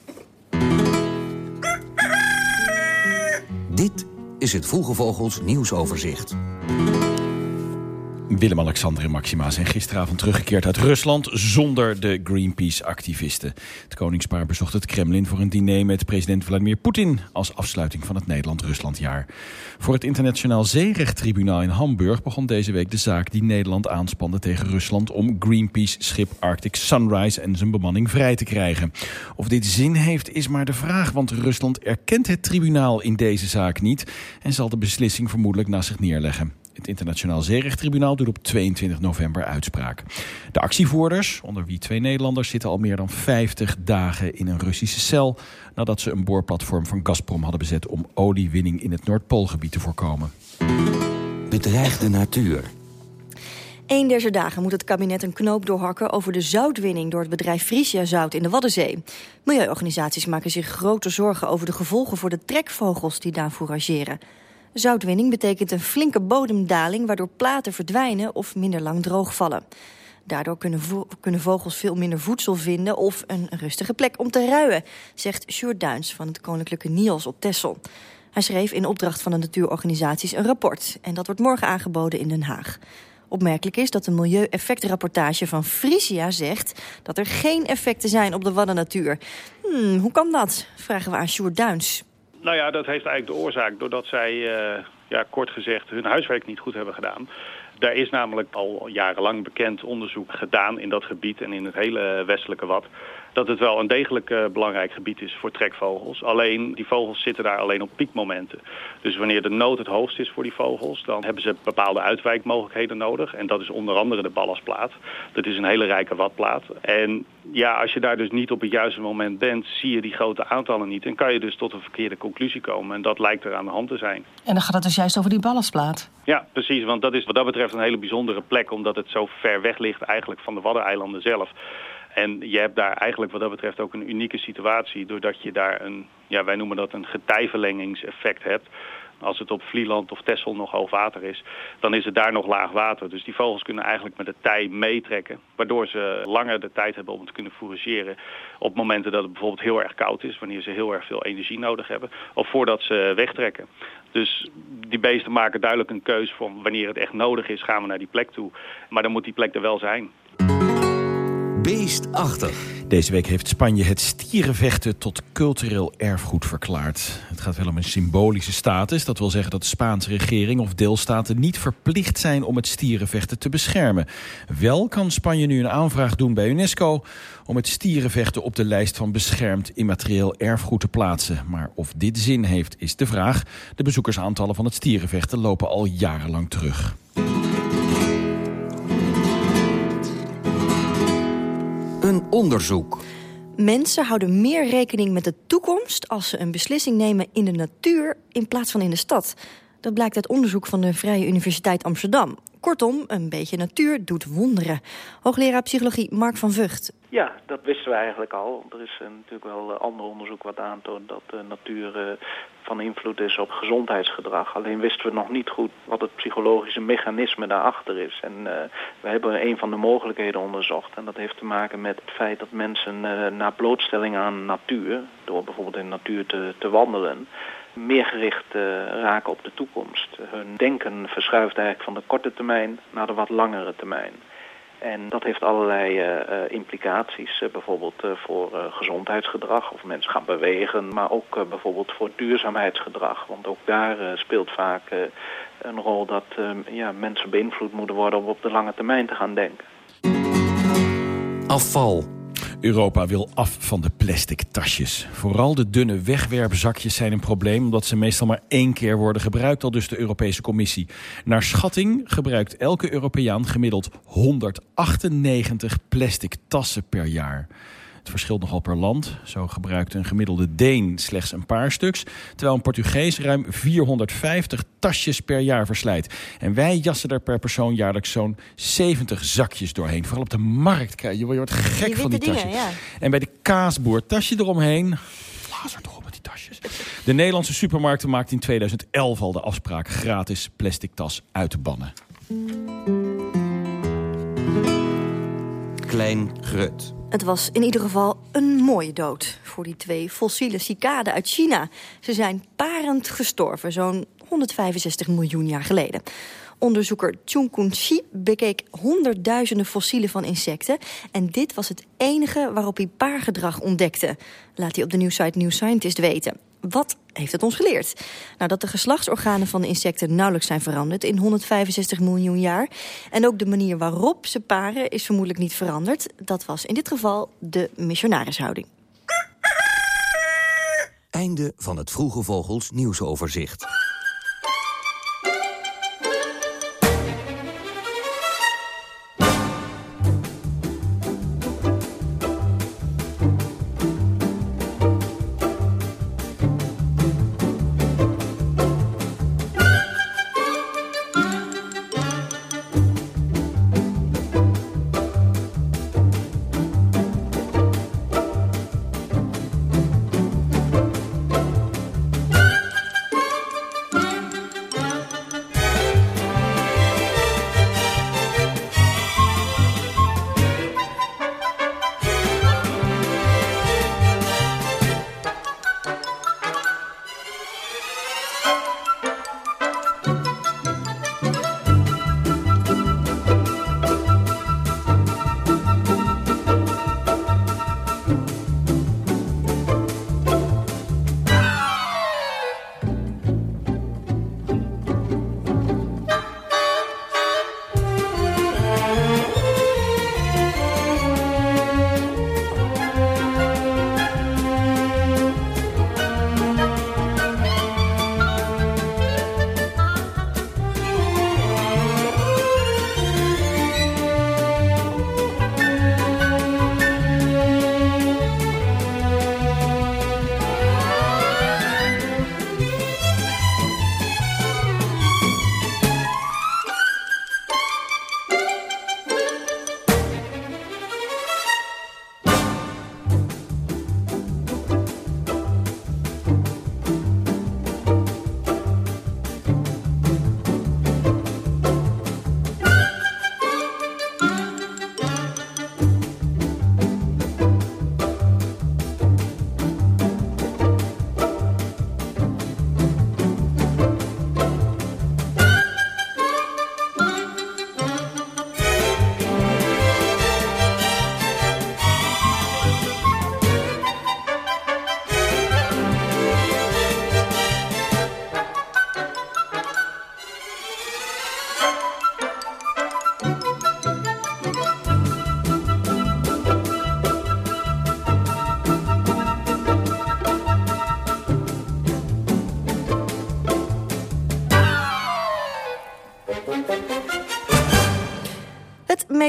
Speaker 13: Dit is het Vroege Vogels nieuwsoverzicht.
Speaker 6: Willem-Alexander en Maxima zijn gisteravond teruggekeerd uit Rusland zonder de Greenpeace-activisten. Het koningspaar bezocht het Kremlin voor een diner met president Vladimir Poetin als afsluiting van het Nederland-Ruslandjaar. Voor het internationaal zeerechttribunaal in Hamburg begon deze week de zaak die Nederland aanspande tegen Rusland om Greenpeace-schip Arctic Sunrise en zijn bemanning vrij te krijgen. Of dit zin heeft is maar de vraag, want Rusland erkent het tribunaal in deze zaak niet en zal de beslissing vermoedelijk naast zich neerleggen. Het Internationaal Zeerechttribunaal doet op 22 november uitspraak. De actievoerders, onder wie twee Nederlanders, zitten al meer dan 50 dagen in een Russische cel... nadat ze een boorplatform van Gazprom hadden bezet om oliewinning in het Noordpoolgebied te voorkomen.
Speaker 13: Bedreigde natuur.
Speaker 5: Eén deze dagen moet het kabinet een knoop doorhakken over de zoutwinning door het bedrijf Frisia Zout in de Waddenzee. Milieuorganisaties maken zich grote zorgen over de gevolgen voor de trekvogels die daar fourageren. Zoutwinning betekent een flinke bodemdaling waardoor platen verdwijnen of minder lang droogvallen. Daardoor kunnen, kunnen vogels veel minder voedsel vinden of een rustige plek om te ruien, zegt Sjoerd Duins van het Koninklijke Niels op Texel. Hij schreef in opdracht van de natuurorganisaties een rapport en dat wordt morgen aangeboden in Den Haag. Opmerkelijk is dat de milieueffectrapportage van Frisia zegt dat er geen effecten zijn op de waddennatuur. Hmm, hoe kan dat? Vragen we aan Sjoerd Duins.
Speaker 14: Nou ja, dat heeft eigenlijk de oorzaak doordat zij, uh, ja, kort gezegd, hun huiswerk niet goed hebben gedaan. Daar is namelijk al jarenlang bekend onderzoek gedaan in dat gebied en in het hele westelijke Wad dat het wel een degelijk uh, belangrijk gebied is voor trekvogels. Alleen, die vogels zitten daar alleen op piekmomenten. Dus wanneer de nood het hoogst is voor die vogels, dan hebben ze bepaalde uitwijkmogelijkheden nodig. En dat is onder andere de ballastplaat. Dat is een hele rijke watplaat. En ja, als je daar dus niet op het juiste moment bent, zie je die grote aantallen niet. En kan je dus tot een verkeerde conclusie komen. En dat lijkt er aan de hand te zijn.
Speaker 1: En dan gaat het dus juist over die ballastplaat?
Speaker 14: Ja, precies. Want dat is wat dat betreft een hele bijzondere plek, omdat het zo ver weg ligt eigenlijk van de Waddeneilanden zelf. En je hebt daar eigenlijk wat dat betreft ook een unieke situatie... doordat je daar een, ja, wij noemen dat een getijverlengingseffect hebt. Als het op Vlieland of Texel nog hoog water is, dan is het daar nog laag water. Dus die vogels kunnen eigenlijk met de tij meetrekken. Waardoor ze langer de tijd hebben om te kunnen fourageren. Op momenten dat het bijvoorbeeld heel erg koud is. Wanneer ze heel erg veel energie nodig hebben. Of voordat ze wegtrekken. Dus die beesten maken duidelijk een keus van wanneer het echt nodig is, gaan we naar die plek toe. Maar dan moet die plek er wel zijn.
Speaker 13: Beestachtig.
Speaker 6: Deze week heeft Spanje het stierenvechten tot cultureel erfgoed verklaard. Het gaat wel om een symbolische status. Dat wil zeggen dat de Spaanse regering of deelstaten niet verplicht zijn om het stierenvechten te beschermen. Wel kan Spanje nu een aanvraag doen bij UNESCO om het stierenvechten op de lijst van beschermd immaterieel erfgoed te plaatsen. Maar of dit zin heeft is de vraag. De bezoekersaantallen van het stierenvechten lopen al jarenlang terug.
Speaker 13: Een onderzoek.
Speaker 5: Mensen houden meer rekening met de toekomst als ze een beslissing nemen in de natuur in plaats van in de stad. Dat blijkt uit onderzoek van de Vrije Universiteit Amsterdam. Kortom, een beetje natuur doet wonderen. Hoogleraar psychologie Mark van Vught.
Speaker 15: Ja, dat wisten we eigenlijk al. Er is uh, natuurlijk wel uh, ander onderzoek wat aantoont dat de natuur uh, van invloed is op gezondheidsgedrag. Alleen wisten we nog niet goed wat het psychologische mechanisme daarachter is. En we hebben een van de mogelijkheden onderzocht. En dat heeft te maken met het feit dat mensen na blootstelling aan natuur, door bijvoorbeeld in natuur te, te wandelen, meer gericht uh, raken op de toekomst. Hun denken verschuift eigenlijk van de korte termijn naar de wat langere termijn. En dat heeft allerlei uh, implicaties, uh, bijvoorbeeld voor gezondheidsgedrag of mensen gaan bewegen, maar ook bijvoorbeeld voor duurzaamheidsgedrag. Want ook daar speelt vaak een rol dat ja, mensen beïnvloed moeten worden om op de lange termijn te gaan denken.
Speaker 13: Afval.
Speaker 6: Europa wil af van de plastic tasjes. Vooral de dunne wegwerpzakjes zijn een probleem... omdat ze meestal maar één keer worden gebruikt, al dus de Europese Commissie. Naar schatting gebruikt elke Europeaan gemiddeld 198 plastic tassen per jaar. Het verschilt nogal per land. Zo gebruikt een gemiddelde Deen slechts een paar stuks... terwijl een Portugees ruim 450 tasjes per jaar verslijt. En wij jassen er per persoon jaarlijks zo'n 70 zakjes doorheen. Vooral op de markt. Je wordt gek
Speaker 5: Die
Speaker 6: van die tasjes.
Speaker 5: ja.
Speaker 6: En bij de kaasboer tasje eromheen... Er toch op met die tasjes. De Nederlandse supermarkten maakten in 2011 al de afspraak... gratis plastic tas uit te bannen.
Speaker 13: klein grut.
Speaker 5: Het was in ieder geval een mooie dood voor die twee fossiele cicaden uit China. Ze zijn parend gestorven, zo'n 165 miljoen jaar geleden. Onderzoeker Chung Kun-shi bekeek honderdduizenden fossielen van insecten... en dit was het enige waarop hij paargedrag ontdekte. Laat hij op de nieuwsite New Scientist weten. Wat heeft het ons geleerd? Nou, dat de geslachtsorganen van de insecten nauwelijks zijn veranderd in 165 miljoen jaar. En ook de manier waarop ze paren is vermoedelijk niet veranderd. Dat was in dit geval de missionarishouding.
Speaker 13: Einde van het Vroege Vogels nieuwsoverzicht.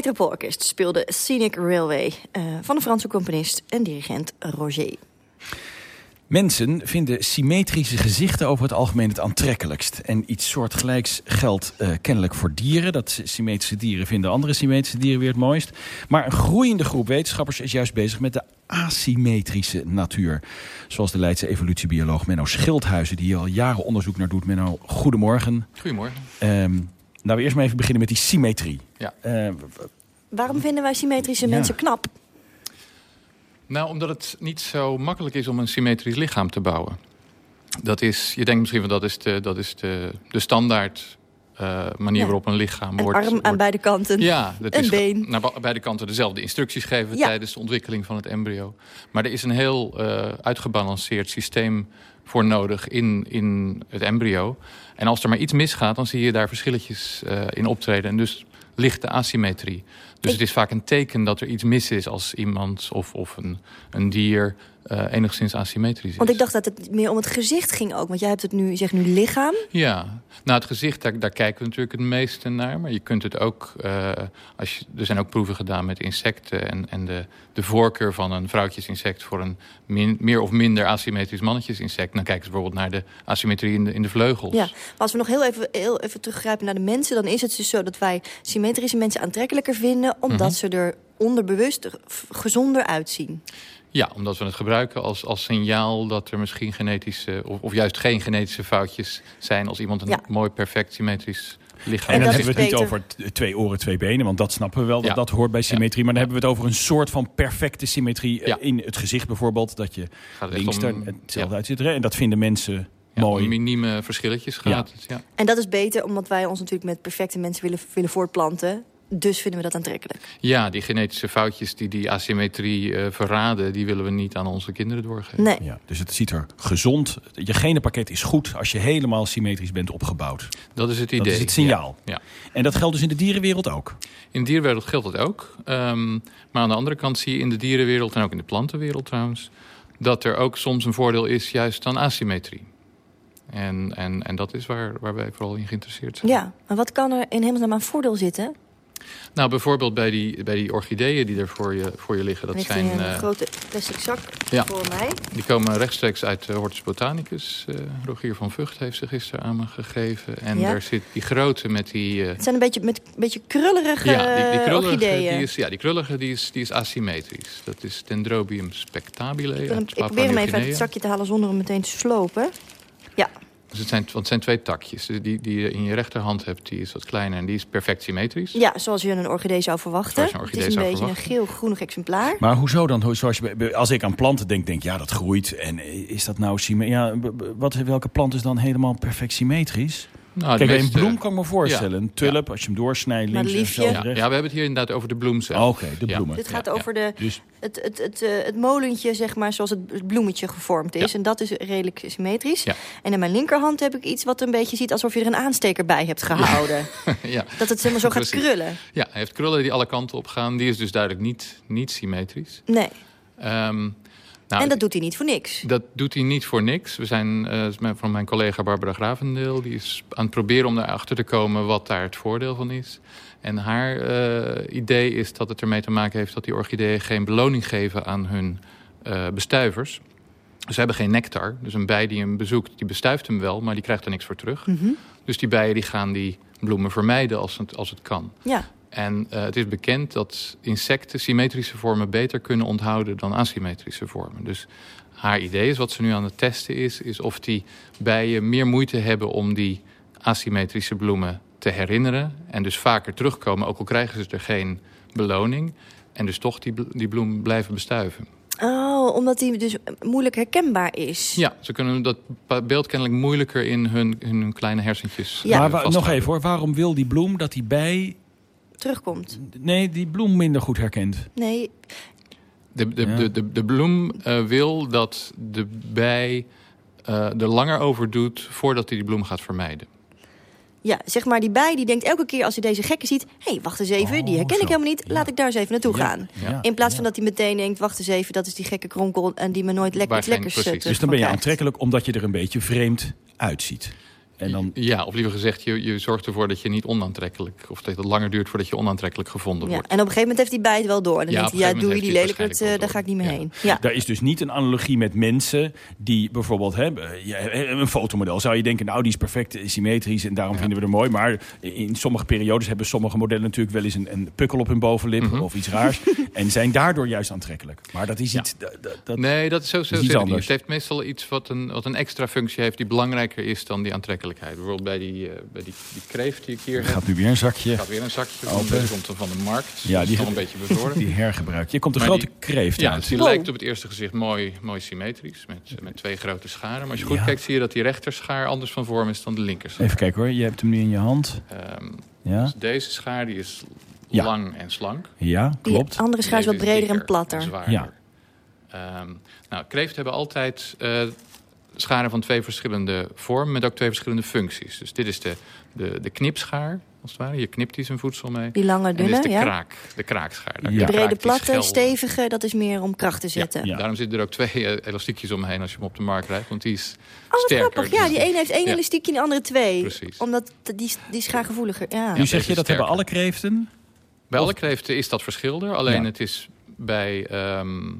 Speaker 5: Het Metropoolorkest speelde Scenic Railway uh, van de Franse componist en dirigent Roger.
Speaker 6: Mensen vinden symmetrische gezichten over het algemeen het aantrekkelijkst. En iets soortgelijks geldt uh, kennelijk voor dieren. Dat symmetrische dieren vinden andere symmetrische dieren weer het mooist. Maar een groeiende groep wetenschappers is juist bezig met de asymmetrische natuur. Zoals de Leidse evolutiebioloog Menno Schildhuizen... die hier al jaren onderzoek naar doet. Menno, goedemorgen.
Speaker 16: Goedemorgen.
Speaker 6: Um, nou, we eerst maar even beginnen met die symmetrie.
Speaker 16: Ja.
Speaker 5: Uh, Waarom vinden wij symmetrische ja. mensen knap?
Speaker 16: Nou, omdat het niet zo makkelijk is om een symmetrisch lichaam te bouwen. Dat is, je denkt misschien van dat is de, dat is de, de standaard uh, manier ja. waarop een lichaam
Speaker 5: een
Speaker 16: wordt...
Speaker 5: arm
Speaker 16: wordt,
Speaker 5: aan beide kanten,
Speaker 16: ja, dat
Speaker 5: een
Speaker 16: is
Speaker 5: been.
Speaker 16: Naar beide kanten dezelfde instructies geven
Speaker 5: Ja.
Speaker 16: tijdens de ontwikkeling van het embryo. Maar er is een heel uh, uitgebalanceerd systeem voor nodig in, in het embryo. En als er maar iets misgaat, dan zie je daar verschilletjes uh, in optreden. En dus lichte asymmetrie. Dus het is vaak een teken dat er iets mis is als iemand of, of een, een dier uh, enigszins asymmetrisch is.
Speaker 5: Want ik dacht dat het meer om het gezicht ging ook. Want jij hebt het nu, je zegt nu lichaam.
Speaker 16: Ja, nou het gezicht, daar, daar kijken we natuurlijk het meeste naar. Maar je kunt het ook, uh, als je, er zijn ook proeven gedaan met insecten. En, en de, de voorkeur van een vrouwtjesinsect voor een min, meer of minder asymmetrisch mannetjesinsect. Dan kijken ze bijvoorbeeld naar de asymmetrie in de, in de vleugels.
Speaker 5: Ja, maar als we nog heel even, heel even teruggrijpen naar de mensen... dan is het dus zo dat wij symmetrische mensen aantrekkelijker vinden... omdat mm -hmm. ze er onderbewust gezonder uitzien.
Speaker 16: Ja, omdat we het gebruiken als, als signaal dat er misschien genetische... Of, of juist geen genetische foutjes zijn... als iemand een
Speaker 5: Ja.
Speaker 16: mooi, perfect, symmetrisch lichaam
Speaker 6: En dan hebben we het niet over twee oren, twee benen. Want dat snappen we wel, dat
Speaker 16: Ja.
Speaker 6: dat hoort bij symmetrie. Maar dan hebben we het over een soort van perfecte symmetrie eh,
Speaker 16: Ja.
Speaker 6: in het gezicht bijvoorbeeld. Dat je
Speaker 16: Gaat het
Speaker 6: links er hetzelfde
Speaker 16: ja.
Speaker 6: uitziet. En dat vinden mensen
Speaker 16: Ja,
Speaker 6: mooi.
Speaker 16: minieme verschilletjes gaat het. Ja.
Speaker 5: En dat is beter, omdat wij ons natuurlijk met perfecte mensen willen, willen voortplanten. Dus vinden we dat aantrekkelijk.
Speaker 16: ja, die genetische foutjes die die asymmetrie eh, verraden... die willen we niet aan onze kinderen doorgeven.
Speaker 5: Nee.
Speaker 6: Ja, dus het ziet er gezond. Je genenpakket is goed als je helemaal symmetrisch bent opgebouwd.
Speaker 16: Dat is het idee.
Speaker 6: Dat is het signaal.
Speaker 16: Ja. Ja.
Speaker 6: En dat geldt dus in de dierenwereld ook.
Speaker 16: In de dierenwereld geldt dat ook. Ehm, maar aan de andere kant zie je in de dierenwereld... en ook in de plantenwereld trouwens... dat er ook soms een voordeel is juist aan asymmetrie. En, en, en dat is waar, waar wij vooral in geïnteresseerd zijn.
Speaker 5: Ja, maar wat kan er in hemelsnaam aan voordeel zitten?
Speaker 16: Nou, bijvoorbeeld bij die, bij die orchideeën die er voor je, voor je liggen. Dat
Speaker 5: Ligt
Speaker 16: zijn,
Speaker 5: een
Speaker 16: eh,
Speaker 5: grote plastic zak
Speaker 16: ja.
Speaker 5: voor mij.
Speaker 16: Die komen rechtstreeks uit de Hortus Botanicus. Eh, Rogier van Vught heeft ze gisteren aan me gegeven. En
Speaker 5: Ja.
Speaker 16: daar zit die grote met die... eh,
Speaker 5: Het zijn een beetje, met, een beetje krullerige
Speaker 16: ja, die, die krullige,
Speaker 5: orchideeën.
Speaker 16: die is, ja, die krullige die is, die is asymmetrisch. Dat is Dendrobium spectabile.
Speaker 5: ik, hem- ik probeer hem even uit het zakje te halen zonder hem meteen te slopen. Ja,
Speaker 16: Dus het zijn, want het zijn twee takjes. Die, die je in je rechterhand hebt, die is wat kleiner en die is perfect symmetrisch.
Speaker 5: ja zoals je een orchidee zou verwachten.
Speaker 16: Een orchidee
Speaker 5: het is een
Speaker 16: zou
Speaker 5: beetje een geel-groenig exemplaar.
Speaker 6: Maar hoezo dan? Zoals je, als ik aan planten denk, denk ik, ja, dat groeit. En is dat nou symmetrisch? Ja, wat, welke plant is dan helemaal perfect symmetrisch?
Speaker 16: Nou,
Speaker 6: Kijk, bij een bloem kan ik me voorstellen.
Speaker 16: Ja.
Speaker 6: Een tulp, als je hem doorsnijdt, links en
Speaker 5: liefje.
Speaker 6: zelf
Speaker 16: Ja,
Speaker 6: rechts.
Speaker 16: ja, we hebben het hier inderdaad over de bloem zelf.
Speaker 6: Oh, Oké, de
Speaker 16: Ja.
Speaker 6: bloemen.
Speaker 5: Dit gaat
Speaker 16: Ja,
Speaker 5: over de,
Speaker 6: Dus
Speaker 5: het, het, het, eh, het molentje, zeg maar, zoals het bloemetje gevormd is.
Speaker 16: Ja.
Speaker 5: En dat is redelijk symmetrisch.
Speaker 16: Ja.
Speaker 5: En in mijn linkerhand heb ik iets wat een beetje ziet alsof je er een aansteker bij hebt gehouden.
Speaker 16: ja.
Speaker 5: Dat het helemaal zo gaat
Speaker 16: Precies.
Speaker 5: krullen.
Speaker 16: Ja, hij heeft krullen die alle kanten op gaan. Die is dus duidelijk niet, niet symmetrisch.
Speaker 5: Nee,
Speaker 16: Ehm, nou,
Speaker 5: en dat doet hij niet voor niks.
Speaker 16: Dat doet hij niet voor niks. We zijn eh, van mijn collega Barbara Gravendeel. Die is aan het proberen om daarachter te komen wat daar het voordeel van is. En haar eh, idee is dat het ermee te maken heeft dat die orchideeën geen beloning geven aan hun eh, bestuivers. Ze hebben geen nectar. Dus een bij die hem bezoekt, die bestuift hem wel, maar die krijgt er niks voor terug.
Speaker 5: Mhm.
Speaker 16: Dus die bijen die gaan die bloemen vermijden als het, als het kan.
Speaker 5: Ja,
Speaker 16: En eh, het is bekend dat insecten symmetrische vormen beter kunnen onthouden dan asymmetrische vormen. Dus haar idee is, wat ze nu aan het testen is, is of die bijen meer moeite hebben om die asymmetrische bloemen te herinneren. En dus vaker terugkomen, ook al krijgen ze er geen beloning. En dus toch die, die bloem blijven bestuiven.
Speaker 5: Oh, omdat hij dus moeilijk herkenbaar is.
Speaker 16: Ja, ze kunnen dat beeld kennelijk moeilijker in hun, hun kleine hersentjes
Speaker 5: Ja.
Speaker 6: Maar
Speaker 16: eh,
Speaker 6: wa- nog even hoor, waarom wil die bloem dat die bij...
Speaker 5: Terugkomt.
Speaker 6: Nee, die bloem minder goed herkent?
Speaker 5: Nee,
Speaker 16: De, de,
Speaker 6: Ja.
Speaker 16: de, de, de bloem eh, wil dat de bij eh, er langer over doet voordat hij die bloem gaat vermijden.
Speaker 5: ja, zeg maar die bij die denkt elke keer als hij deze gekken ziet... hé, hey, wacht eens even, die herken
Speaker 6: zo.
Speaker 5: ik helemaal niet. Laat ik daar eens even naartoe
Speaker 6: Ja,
Speaker 5: gaan.
Speaker 6: ja,
Speaker 5: In plaats van dat hij meteen denkt, wacht eens even... dat is die gekke kronkel en die me nooit lekker lekkers eh,
Speaker 16: precies.
Speaker 5: terug
Speaker 6: Dus dan ben je aantrekkelijk omdat je er een beetje vreemd uitziet. En dan...
Speaker 16: Ja, of liever gezegd, je, je zorgt ervoor dat je niet onaantrekkelijk... of dat het langer duurt voordat je onaantrekkelijk gevonden
Speaker 5: Ja,
Speaker 16: wordt.
Speaker 5: en op een gegeven moment heeft hij bij het wel door. En dan
Speaker 16: Ja,
Speaker 5: denkt hij, ja, doe je die
Speaker 16: hij
Speaker 5: eh, daar ga ik niet meer heen. Ja.
Speaker 6: Daar is dus niet een analogie met mensen die bijvoorbeeld... Hè, eh, ja, een fotomodel zou je denken, nou die is perfect eh, symmetrisch... en daarom vinden we er mooi. Maar in sommige periodes hebben sommige modellen natuurlijk wel eens een, een pukkel op hun bovenlip...
Speaker 16: Mhm.
Speaker 6: of iets raars. en zijn daardoor juist aantrekkelijk. Maar dat is iets... Dat, dat- dat-
Speaker 16: nee, dat is zo, zo
Speaker 6: is
Speaker 16: zit
Speaker 6: iets
Speaker 16: het niet.
Speaker 6: anders.
Speaker 16: Het heeft meestal iets wat een, wat een extra functie heeft... die belangrijker is dan die aantrekkelijkheid. Bijvoorbeeld bij die, eh, bij die, die kreeft die ik hier
Speaker 6: Er
Speaker 16: heb.
Speaker 6: gaat nu weer een zakje
Speaker 16: Er gaat weer een zakje.
Speaker 6: open.
Speaker 16: Deze komt dan van de markt.
Speaker 6: Ja,
Speaker 16: die
Speaker 6: die
Speaker 16: is nog een beetje bevroren.
Speaker 6: Die hergebruik. Je komt een
Speaker 16: Maar
Speaker 6: grote
Speaker 16: die-
Speaker 6: kreeft
Speaker 16: Ja,
Speaker 6: uit.
Speaker 16: die
Speaker 5: Wow.
Speaker 16: lijkt op het eerste gezicht mooi, mooi symmetrisch. Met, met twee grote scharen. Maar als je goed
Speaker 6: Ja.
Speaker 16: kijkt zie je dat die rechterschaar anders van vorm is dan de linkerschaar.
Speaker 6: Even kijken hoor, je hebt hem nu in je hand.
Speaker 16: Ehm,
Speaker 6: Ja,
Speaker 16: dus deze schaar die is
Speaker 6: Ja.
Speaker 16: lang en slank.
Speaker 6: ja
Speaker 5: Die
Speaker 6: klopt.
Speaker 5: andere schaar is wat breder en platter.
Speaker 16: zwaarder.
Speaker 6: Ja.
Speaker 16: Ehm, nou, kreeft hebben altijd eh, scharen van twee verschillende vormen... met ook twee verschillende functies. Dus dit is de, de, de knipschaar, als het ware. Je knipt hier zijn voedsel mee.
Speaker 5: Die lange,
Speaker 16: en dit
Speaker 5: dunne,
Speaker 16: is de
Speaker 5: ja.
Speaker 16: kraak, de kraakschaar.
Speaker 6: Ja.
Speaker 5: De brede, platte, stevige, dat is meer om kracht te zetten.
Speaker 6: Ja.
Speaker 16: Daarom zitten er ook twee eh, elastiekjes omheen als je hem op de markt rijdt. Want die is
Speaker 5: Oh, wat
Speaker 16: sterker.
Speaker 5: grappig. Ja, die ene heeft één
Speaker 16: Ja.
Speaker 5: elastiekje en de andere twee.
Speaker 16: Precies.
Speaker 5: Omdat die, die is schaargevoeliger. Ja.
Speaker 6: Nu zeg je dat hebben alle kreeften.
Speaker 16: Bij
Speaker 6: Of-
Speaker 16: alle kreeften is dat verschil er. Alleen
Speaker 6: Ja.
Speaker 16: het is bij... ehm,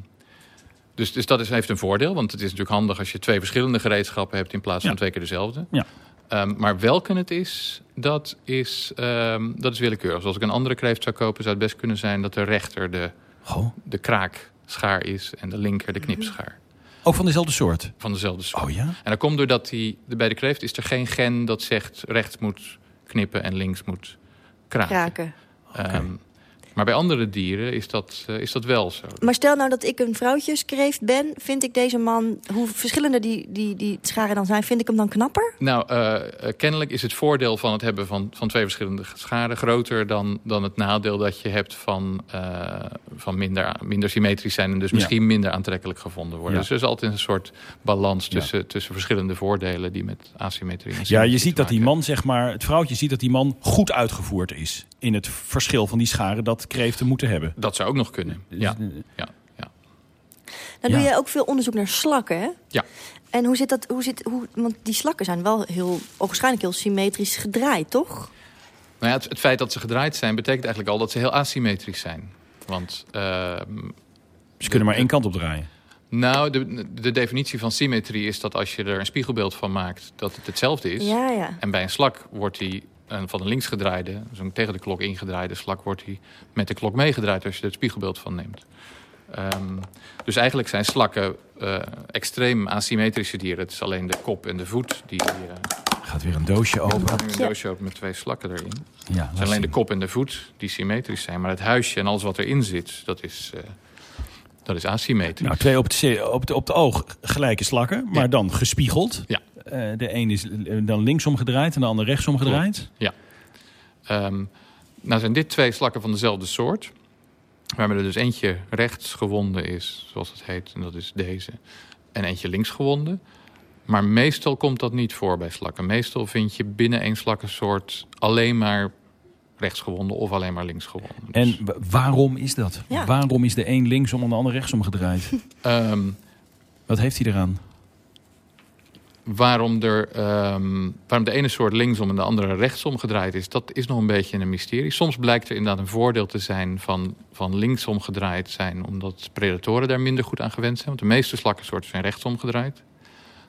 Speaker 16: dus, dus dat is, heeft een voordeel. Want het is natuurlijk handig als je twee verschillende gereedschappen hebt... in plaats van
Speaker 6: Ja.
Speaker 16: twee keer dezelfde.
Speaker 6: Ja.
Speaker 16: Ehm, maar welke het is, dat is, ehm, dat is willekeurig. Dus als ik een andere kreeft zou kopen... zou het best kunnen zijn dat de rechter de,
Speaker 6: Goh.
Speaker 16: de kraak schaar is en de linker de knipschaar.
Speaker 6: Ook van dezelfde soort?
Speaker 16: Van dezelfde soort.
Speaker 6: Oh ja?
Speaker 16: En dat komt doordat die, bij de kreeft is er geen gen dat zegt rechts moet knippen en links moet kraken.
Speaker 5: Kraken.
Speaker 16: Ehm, maar bij andere dieren is dat, eh, is dat wel zo.
Speaker 5: Maar stel nou dat ik een vrouwtjeskreeft ben, vind ik deze man, hoe verschillende die, die, die scharen dan zijn, vind ik hem dan knapper?
Speaker 16: Nou, eh, eh, kennelijk is het voordeel van het hebben van, van twee verschillende scharen groter dan, dan het nadeel dat je hebt van, eh, van minder, minder symmetrisch zijn en dus
Speaker 6: Ja.
Speaker 16: misschien minder aantrekkelijk gevonden worden.
Speaker 6: Ja.
Speaker 16: Dus er is altijd een soort balans tussen, tussen verschillende voordelen die met asymmetrie en
Speaker 6: Ja, je ziet dat die man, zeg maar, het vrouwtje ziet dat die man goed uitgevoerd is. In het verschil van die scharen dat kreeften moeten hebben.
Speaker 16: Dat zou ook nog kunnen. Ja, ja, ja.
Speaker 5: Dan
Speaker 6: Ja.
Speaker 5: doe je ook veel onderzoek naar slakken, hè?
Speaker 16: Ja.
Speaker 5: En hoe zit dat, hoe zit, hoe, want die slakken zijn wel heel, waarschijnlijk heel symmetrisch gedraaid, toch?
Speaker 16: Nou ja, het, het feit dat ze gedraaid zijn betekent eigenlijk al dat ze heel asymmetrisch zijn. Want ehm,
Speaker 6: Ze kunnen maar één kant op draaien.
Speaker 16: Nou, de, de definitie van symmetrie is dat als je er een spiegelbeeld van maakt, dat het hetzelfde is.
Speaker 5: Ja, ja.
Speaker 16: En bij een slak wordt die een van de links gedraaide, zo'n tegen de klok ingedraaide slak, wordt die met de klok meegedraaid als je er het spiegelbeeld van neemt. Ehm, dus eigenlijk zijn slakken eh, extreem asymmetrische dieren. Het is alleen de kop en de voet die... eh,
Speaker 6: Gaat weer een doosje open.
Speaker 16: een doosje open met twee slakken erin.
Speaker 6: Ja,
Speaker 16: het is alleen
Speaker 6: zien.
Speaker 16: de kop en de voet die symmetrisch zijn. Maar het huisje en alles wat erin zit, dat is, eh, dat is asymmetrisch.
Speaker 6: Nou, twee op het, op, het, op de oog gelijke slakken, maar dan gespiegeld.
Speaker 16: Ja.
Speaker 6: Eh, de een is dan linksom gedraaid en de ander rechtsom gedraaid.
Speaker 16: Ja. Ehm, nou zijn dit twee slakken van dezelfde soort. Waarbij er dus eentje rechts gewonden is, zoals het heet. En dat is deze. En eentje links gewonden. Maar meestal komt dat niet voor bij slakken. Meestal vind je binnen één slakkensoort alleen maar rechtsgewonden of alleen maar linksgewonden.
Speaker 6: En wa- waarom is dat?
Speaker 5: Ja.
Speaker 6: Waarom is de een linksom en de ander rechtsom gedraaid?
Speaker 16: Ehm,
Speaker 6: Wat heeft hij eraan?
Speaker 16: Waarom, er, ehm, waarom de ene soort linksom en de andere rechtsom gedraaid is, dat is nog een beetje een mysterie. Soms blijkt er inderdaad een voordeel te zijn van, van linksom gedraaid zijn, omdat predatoren daar minder goed aan gewend zijn. Want de meeste slakkensoorten zijn rechtsom gedraaid.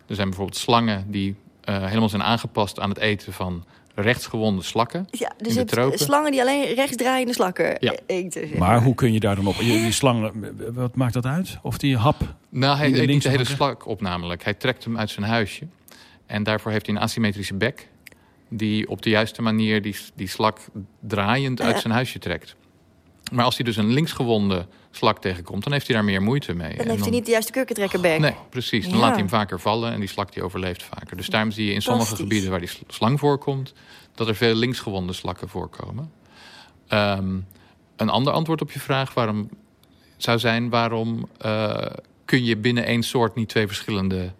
Speaker 16: Er zijn bijvoorbeeld slangen die eh, helemaal zijn aangepast aan het eten van rechtsgewonde slakken
Speaker 5: Ja, dus
Speaker 16: in de tropen.
Speaker 5: slangen die alleen rechtsdraaiende slakken
Speaker 16: Ja.
Speaker 5: eten.
Speaker 6: Maar hoe kun je daar dan op? Die, die slang, eh, wat maakt dat uit? Of die hap?
Speaker 16: Nou, hij eet niet de hele slak op namelijk. Hij trekt hem uit zijn huisje. En daarvoor heeft hij een asymmetrische bek... die op de juiste manier die, die slak draaiend uit
Speaker 5: Ja.
Speaker 16: zijn huisje trekt. Maar als hij dus een linksgewonde slak tegenkomt... dan heeft hij daar meer moeite mee.
Speaker 5: Dan
Speaker 16: En
Speaker 5: heeft hij niet de juiste kurkentrekkerbek.
Speaker 16: Nee, precies. Dan
Speaker 5: Ja.
Speaker 16: laat hij hem vaker vallen en die slak die overleeft vaker. Dus daarom zie je in sommige gebieden waar die sl- slang voorkomt... dat er veel linksgewonde slakken voorkomen. Ehm, een ander antwoord op je vraag waarom, zou zijn... waarom eh, kun je binnen één soort niet twee verschillende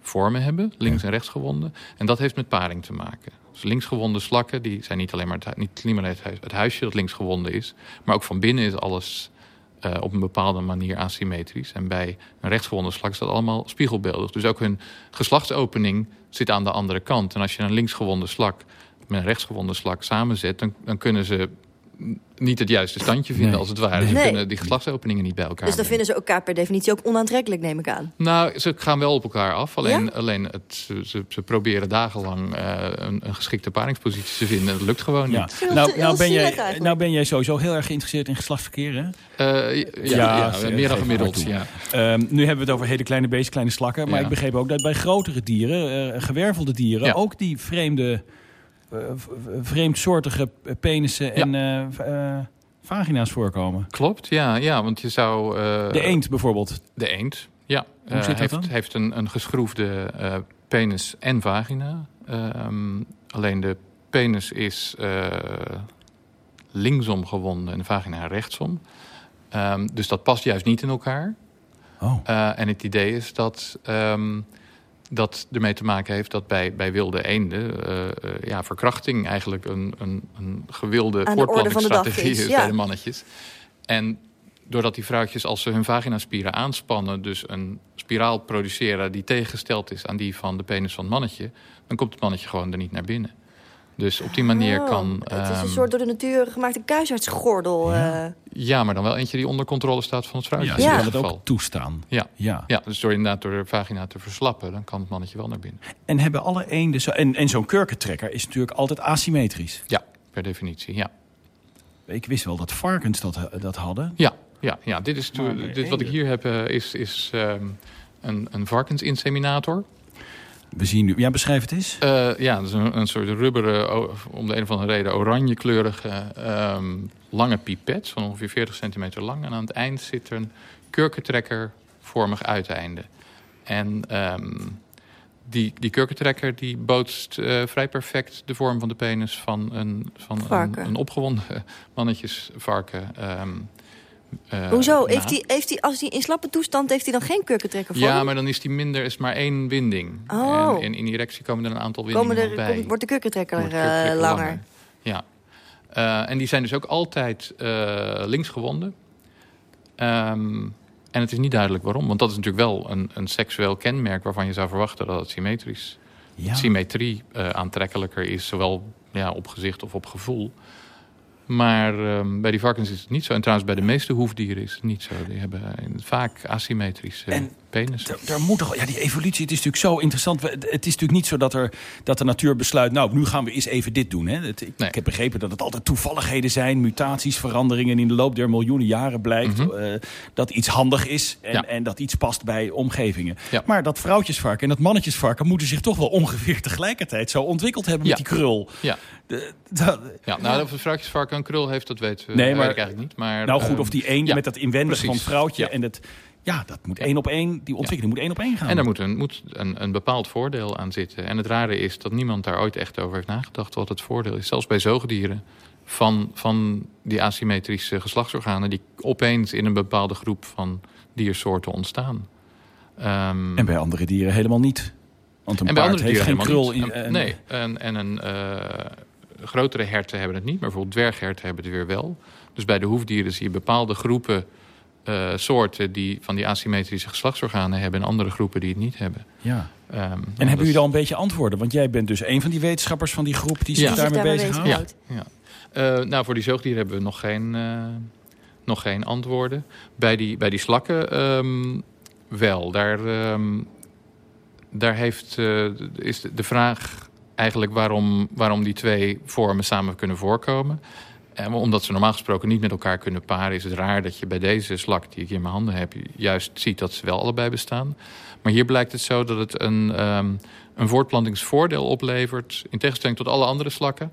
Speaker 16: vormen hebben? Links- en rechtsgewonde. En dat heeft met paring te maken. Dus linksgewonde slakken die zijn niet alleen maar het, niet alleen maar het, huis- het huisje dat linksgewonde is... maar ook van binnen is alles eh, op een bepaalde manier asymmetrisch. En bij een rechtsgewonde slak is dat allemaal spiegelbeeldig. Dus ook hun geslachtsopening zit aan de andere kant. En als je een linksgewonde slak met een rechtsgewonde slak samenzet... dan, dan kunnen ze niet het juiste standje vinden,
Speaker 6: Nee.
Speaker 16: als het ware. Ze
Speaker 5: Nee.
Speaker 16: kunnen die geslachtsopeningen niet bij elkaar
Speaker 5: Dus dan vinden ze elkaar per definitie ook onaantrekkelijk, neem ik aan.
Speaker 16: Nou, ze gaan wel op elkaar af. Alleen,
Speaker 5: Ja?
Speaker 16: alleen het, ze, ze, ze proberen dagenlang eh, een, een geschikte paringspositie te vinden. En dat lukt gewoon
Speaker 6: Ja.
Speaker 16: niet.
Speaker 5: Heel-
Speaker 6: Nou, nou, ben jij,
Speaker 5: eigenlijk.
Speaker 6: nou ben jij sowieso heel erg geïnteresseerd in geslachtsverkeer, hè?
Speaker 16: Eh, ja, ja, meer dan gemiddeld. Ja.
Speaker 6: Ehm, nu hebben we het over hele kleine beesten, kleine slakken. Maar
Speaker 16: Ja.
Speaker 6: ik begreep ook dat bij grotere dieren, eh, gewervelde dieren...
Speaker 16: Ja.
Speaker 6: ook die vreemde, vreemdsoortige penissen en eh, eh, vagina's voorkomen.
Speaker 16: Klopt, ja, ja, want je zou... eh,
Speaker 6: De eend bijvoorbeeld.
Speaker 16: De eend, ja.
Speaker 6: Hoe
Speaker 16: Eh,
Speaker 6: zit dat
Speaker 16: heeft,
Speaker 6: dan?
Speaker 16: heeft een, een geschroefde eh, penis en vagina. Ehm, alleen de penis is eh, linksom gewonden en de vagina rechtsom. Ehm, dus dat past juist niet in elkaar.
Speaker 6: Oh.
Speaker 16: Eh, en het idee is dat ehm, dat ermee te maken heeft dat bij, bij wilde eenden... eh, eh, ja, verkrachting eigenlijk een, een, een gewilde voortplantingsstrategie
Speaker 5: is,
Speaker 16: is
Speaker 5: ja.
Speaker 16: bij de mannetjes. En doordat die vrouwtjes, als ze hun vaginaspieren aanspannen... dus een spiraal produceren die tegengesteld is aan die van de penis van het mannetje... dan komt het mannetje gewoon er niet naar binnen. Dus op die manier
Speaker 5: Oh,
Speaker 16: kan...
Speaker 5: Het is een
Speaker 16: ehm,
Speaker 5: soort door de natuur gemaakte kuisartsgordel. eh.
Speaker 16: Ja, maar dan wel eentje die onder controle staat van het vrouwtje.
Speaker 6: Ja, ze kan het ook toestaan.
Speaker 16: Ja.
Speaker 6: Ja.
Speaker 16: ja, dus door inderdaad door de vagina te verslappen... dan kan het mannetje wel naar binnen.
Speaker 6: En hebben alle eenden... Zo, en en zo'n kurkentrekker is natuurlijk altijd asymmetrisch.
Speaker 16: Ja, per definitie, ja.
Speaker 6: Ik wist wel dat varkens dat, dat hadden.
Speaker 16: Ja, Ja, ja dit, is, dit wat ik hier heb eh, is, is ehm, een, een varkensinseminator.
Speaker 6: We zien nu... Ja, beschrijf het eens.
Speaker 16: Eh, ja, dat is een, een soort rubberen, om de een of andere reden oranjekleurige ehm, lange pipet van ongeveer 40 centimeter lang. En aan het eind zit er een kurkentrekkervormig uiteinde. En ehm, die, die kurkentrekker die bootst eh, vrij perfect de vorm van de penis van een, van een, een opgewonden mannetjesvarken. ehm, eh,
Speaker 5: Hoezo?
Speaker 16: na.
Speaker 5: Heeft hij, heeft hij, als hij in slappe toestand heeft hij dan geen kurkentrekker voor?
Speaker 16: Ja, maar dan is die minder, is maar één winding.
Speaker 5: Oh.
Speaker 16: En, en in die erectie komen er een aantal windingen
Speaker 5: Komen er,
Speaker 16: bij.
Speaker 5: komt- wordt de kurkentrekker
Speaker 16: Wordt de
Speaker 5: eh, langer?
Speaker 16: Ja. Eh, en die zijn dus ook altijd eh linksgewonden. Ehm, en het is niet duidelijk waarom. Want dat is natuurlijk wel een, een seksueel kenmerk... waarvan je zou verwachten dat het symmetrisch...
Speaker 6: Ja.
Speaker 16: symmetrie eh, aantrekkelijker is. Zowel ja, op gezicht of op gevoel. Maar ehm, bij die varkens is het niet zo. En trouwens bij de meeste hoefdieren is het niet zo. Die hebben eh, vaak asymmetrische penis.
Speaker 6: Daar, daar moet toch, ja, die evolutie, het is natuurlijk zo interessant. Het is natuurlijk niet zo dat, er, dat de natuur besluit... nou, nu gaan we eens even dit doen. Hè. Het, ik, ik heb begrepen dat het altijd toevalligheden zijn... mutaties, veranderingen. En in de loop der miljoenen jaren blijkt eh, dat iets handig is... en,
Speaker 16: Ja.
Speaker 6: en dat iets past bij omgevingen. Maar dat vrouwtjesvarken en dat mannetjesvarken... moeten zich toch wel ongeveer tegelijkertijd zo ontwikkeld hebben met
Speaker 16: Ja.
Speaker 6: die krul.
Speaker 16: Ja.
Speaker 6: De- dat-
Speaker 16: Ja, nou, of het vrouwtjesvarken een krul heeft, dat weten we
Speaker 6: Nee,
Speaker 16: weet
Speaker 6: maar-
Speaker 16: ik eigenlijk niet. Maar,
Speaker 6: nou goed,
Speaker 16: ehm,
Speaker 6: of die één
Speaker 16: ja,
Speaker 6: met dat inwendige van het vrouwtje...
Speaker 16: Ja.
Speaker 6: en het, ja, dat moet één op één, die ontwikkeling moet één op één gaan.
Speaker 16: En daar moet, een, moet een, een bepaald voordeel aan zitten. En het rare is dat niemand daar ooit echt over heeft nagedacht wat het voordeel is. Zelfs bij zoogdieren van, van die asymmetrische geslachtsorganen... die opeens in een bepaalde groep van diersoorten ontstaan. Ehm,
Speaker 6: En bij andere dieren helemaal niet. Want een
Speaker 16: en bij
Speaker 6: paard
Speaker 16: andere
Speaker 6: heeft
Speaker 16: dieren
Speaker 6: geen krul. In, en-
Speaker 16: nee, en, en een eh, grotere herten hebben het niet. Maar bijvoorbeeld dwergherten hebben het weer wel. Dus bij de hoefdieren zie je bepaalde groepen eh, soorten... die van die asymmetrische geslachtsorganen hebben... en andere groepen die het niet hebben.
Speaker 6: Ja.
Speaker 16: Ehm,
Speaker 6: En hebben jullie al een beetje antwoorden? Want jij bent dus een van die wetenschappers van die groep die zich
Speaker 16: Ja.
Speaker 6: daarmee
Speaker 5: Die zich
Speaker 6: bezig
Speaker 5: daarmee
Speaker 6: houdt.
Speaker 16: Ja, ja. Eh, nou, voor die zoogdieren hebben we nog geen, eh, nog geen antwoorden. Bij die, bij die slakken ehm, wel. Daar, ehm, daar heeft, eh, is de, de vraag eigenlijk waarom, waarom die twee vormen samen kunnen voorkomen. En omdat ze normaal gesproken niet met elkaar kunnen paren... is het raar dat je bij deze slak die ik in mijn handen heb... juist ziet dat ze wel allebei bestaan. Maar hier blijkt het zo dat het een, ehm, een voortplantingsvoordeel oplevert... in tegenstelling tot alle andere slakken...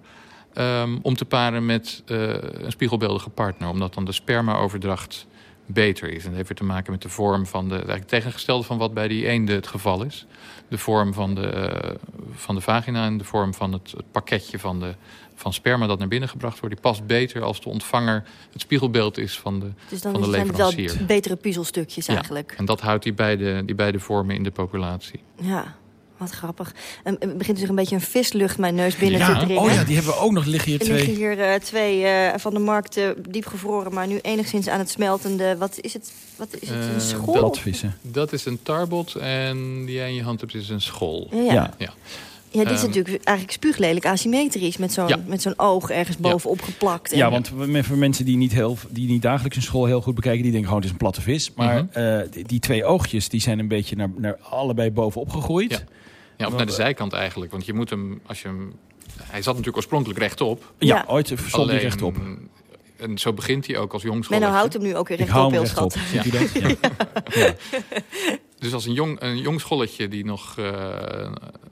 Speaker 16: ehm, om te paren met eh, een spiegelbeeldige partner. Omdat dan de spermaoverdracht beter is. En dat heeft weer te maken met de vorm van de... eigenlijk tegengestelde van wat bij die eenden het geval is. De vorm van de, eh, van de vagina en de vorm van het, het pakketje van, de, van sperma dat naar binnen gebracht wordt. Die past beter als de ontvanger het spiegelbeeld is van de,
Speaker 5: Dus dan
Speaker 16: van de
Speaker 5: zijn het
Speaker 16: leverancier.
Speaker 5: wel betere puzzelstukjes
Speaker 16: Ja,
Speaker 5: eigenlijk.
Speaker 16: en dat houdt die beide, die beide vormen in de populatie.
Speaker 5: Ja, wat grappig. En het begint dus een beetje een vislucht mijn neus binnen
Speaker 6: Ja,
Speaker 5: te dringen.
Speaker 6: oh ja, die hebben we ook nog. Liggen hier
Speaker 5: Er liggen
Speaker 6: twee.
Speaker 5: hier eh, twee eh, van de markt eh, diepgevroren, maar nu enigszins aan het smeltende. Wat is het? Wat is het? Een school?
Speaker 16: Dat is een tarbot en die jij in je hand hebt is een school.
Speaker 5: Ja. Ja.
Speaker 16: ja.
Speaker 5: Ja, dit is
Speaker 16: Ehm,
Speaker 5: natuurlijk eigenlijk spuuglelijk asymmetrisch. Met zo'n
Speaker 16: Ja.
Speaker 5: met zo'n oog ergens bovenop geplakt. En-
Speaker 6: Ja, want voor mensen die niet, heel, die niet dagelijks een school heel goed bekijken... die denken gewoon het is een platte vis. Maar
Speaker 16: Mhm.
Speaker 6: eh, die, die twee oogjes die zijn een beetje naar, naar allebei bovenop gegroeid.
Speaker 16: Ja. Ja, of naar de zijkant eigenlijk. Want je moet hem, als je hem... Hij zat natuurlijk oorspronkelijk rechtop.
Speaker 6: Ja, Ja. ooit stond hij
Speaker 16: Alleen,
Speaker 6: rechtop.
Speaker 16: En zo begint hij ook als jong
Speaker 5: Menno
Speaker 16: scholletje.
Speaker 5: houdt hem nu ook weer rechtop, heel
Speaker 6: u dat? Ja.
Speaker 16: Dus als een jong, een jong scholletje die nog, eh,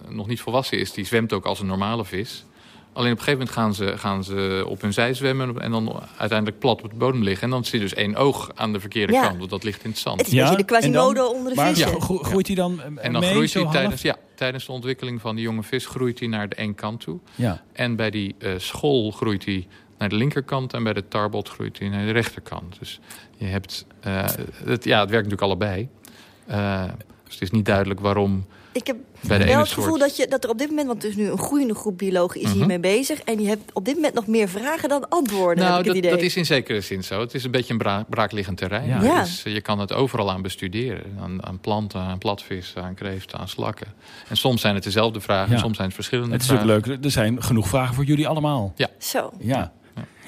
Speaker 16: nog niet volwassen is... die zwemt ook als een normale vis. Alleen op een gegeven moment gaan ze, gaan ze op hun zij zwemmen... en dan uiteindelijk plat op de bodem liggen. En dan zit dus één oog aan de verkeerde
Speaker 5: Ja.
Speaker 16: kant. Want dat ligt in het zand.
Speaker 5: Het is een beetje de Quasimodo
Speaker 6: dan-
Speaker 5: onder de
Speaker 6: maar
Speaker 5: vissen.
Speaker 6: gro- groeit hij dan eh,
Speaker 16: En dan
Speaker 6: mee,
Speaker 16: groeit
Speaker 6: zo
Speaker 16: hij tijdens, ja, tijdens de ontwikkeling van die jonge vis... groeit hij naar de één kant toe.
Speaker 6: Ja.
Speaker 16: En bij die eh, school groeit hij naar de linkerkant... en bij de tarbot groeit hij naar de rechterkant. Dus je hebt... eh, het, ja, het werkt natuurlijk allebei. Dus het is niet duidelijk waarom...
Speaker 5: Ik heb
Speaker 16: Bij de
Speaker 5: wel het gevoel
Speaker 16: soort.
Speaker 5: dat, je, dat er op dit moment... want er is nu een groeiende groep biologen is
Speaker 16: Mhm.
Speaker 5: hiermee bezig... en je hebt op dit moment nog meer vragen dan antwoorden,
Speaker 16: nou,
Speaker 5: heb ik
Speaker 16: dat,
Speaker 5: het idee.
Speaker 16: dat is in zekere zin zo. Het is een beetje een bra braakliggend terrein.
Speaker 5: Ja.
Speaker 16: Eh, je kan het overal aan bestuderen. Aan, aan planten, aan platvissen, aan kreeften, aan slakken. En soms zijn het dezelfde vragen,
Speaker 6: Ja.
Speaker 16: soms zijn het verschillende
Speaker 6: Het is ook leuk. Er zijn genoeg vragen voor jullie allemaal.
Speaker 16: Ja.
Speaker 5: Zo,
Speaker 6: Ja.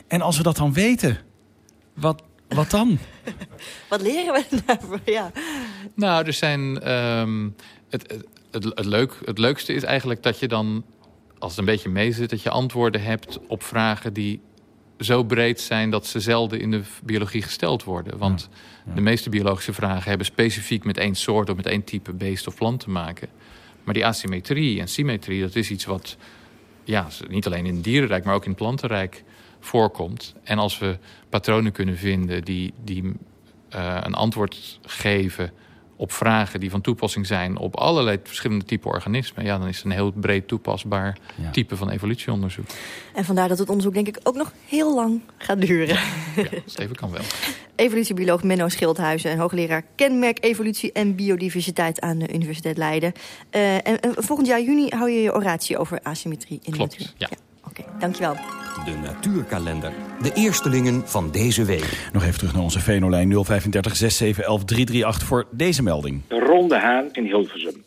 Speaker 6: En als we dat dan weten, wat, wat dan?
Speaker 5: wat leren we daarvoor? Ja.
Speaker 16: Nou, er zijn... ehm, het, het, het, leuk, het leukste is eigenlijk dat je dan, als het een beetje mee zit... dat je antwoorden hebt op vragen die zo breed zijn dat ze zelden in de biologie gesteld worden. Want de meeste biologische vragen hebben specifiek met één soort of met één type beest of plant te maken. Maar die asymmetrie en symmetrie, dat is iets wat ja, niet alleen in het dierenrijk, maar ook in het plantenrijk voorkomt. En als we patronen kunnen vinden die, die uh, een antwoord geven op vragen die van toepassing zijn op allerlei verschillende type organismen... ja, dan is het een heel breed toepasbaar type van evolutieonderzoek.
Speaker 5: En vandaar dat het onderzoek denk ik ook nog heel lang gaat duren.
Speaker 16: Ja, Steven kan wel.
Speaker 5: Evolutiebioloog Menno Schildhuizen... en hoogleraar kenmerk evolutie en biodiversiteit aan de Universiteit Leiden. Uh, en, en, volgend jaar juni hou je je oratie over asymmetrie in
Speaker 16: Klopt,
Speaker 5: de natuur.
Speaker 16: ja.
Speaker 5: Oké, okay, dankjewel.
Speaker 13: De natuurkalender. De eerstelingen van deze week.
Speaker 6: Nog even terug naar onze Venolijn 035 6711 338 voor deze melding.
Speaker 17: Ronde Haan in Hilversum.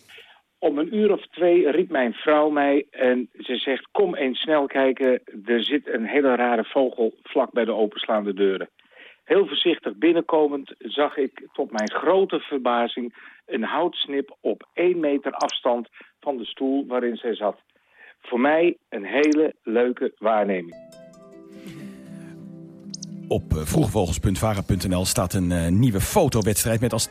Speaker 17: Om een uur of twee riep mijn vrouw mij en ze zegt... kom eens snel kijken, er zit een hele rare vogel vlak bij de openslaande deuren. Heel voorzichtig binnenkomend zag ik tot mijn grote verbazing... een houtsnip op één meter afstand van de stoel waarin zij zat. Voor mij een hele leuke waarneming.
Speaker 6: Op uh, vroegvogels.vara.nl staat een uh, nieuwe fotowedstrijd met als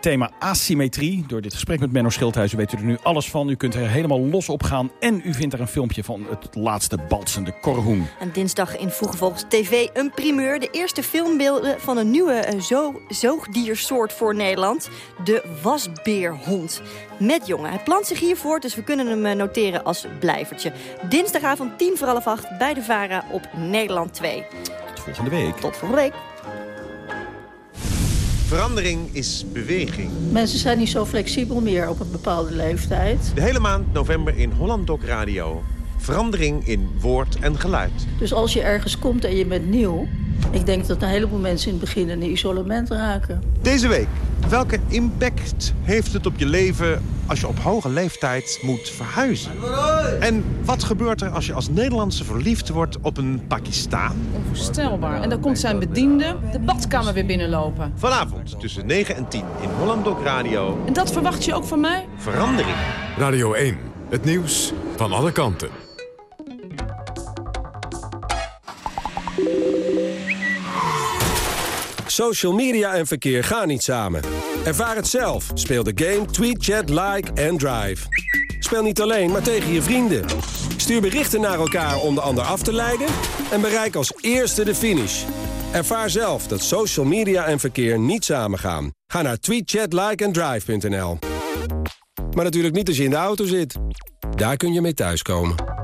Speaker 6: thema, asymmetrie. Door dit gesprek met Menno Schildhuizen weet u er nu alles van. U kunt er helemaal los op gaan en u vindt er een filmpje van het laatste balsende korhoen.
Speaker 5: En dinsdag in Vroege Vogels TV een primeur. De eerste filmbeelden van een nieuwe zo zoogdiersoort voor Nederland. De wasbeerhond. Met jongen. Hij plant zich hier voort, dus we kunnen hem noteren als blijvertje. Dinsdagavond 10 voor half 8 bij de VARA op Nederland 2
Speaker 6: volgende week.
Speaker 5: Tot volgende week.
Speaker 18: Verandering is beweging.
Speaker 19: Mensen zijn niet zo flexibel meer op een bepaalde leeftijd.
Speaker 18: De hele maand november in Holland Doc Radio. Verandering in woord en geluid.
Speaker 19: Dus als je ergens komt en je bent nieuw... ik denk dat een heleboel mensen in het begin in isolement raken.
Speaker 18: Deze week, welke impact heeft het op je leven als je op hoge leeftijd moet verhuizen? En wat gebeurt er als je als Nederlandse verliefd wordt op een Pakistaan?
Speaker 20: Onvoorstelbaar. En dan komt zijn bediende de badkamer weer binnenlopen.
Speaker 18: Vanavond tussen 9 en 10 in Holland Doc Radio.
Speaker 20: En dat verwacht je ook van mij?
Speaker 18: Verandering.
Speaker 21: Radio 1. Het nieuws van alle kanten.
Speaker 22: Social media en verkeer gaan niet samen. Ervaar het zelf. Speel de game Tweet, Chat, Like en Drive. Speel niet alleen, maar tegen je vrienden. Stuur berichten naar elkaar om de ander af te leiden... en bereik als eerste de finish. Ervaar zelf dat social media en verkeer niet samen gaan. Ga naar tweetchatlikeanddrive.nl Maar natuurlijk niet als je in de auto zit. Daar kun je mee thuiskomen.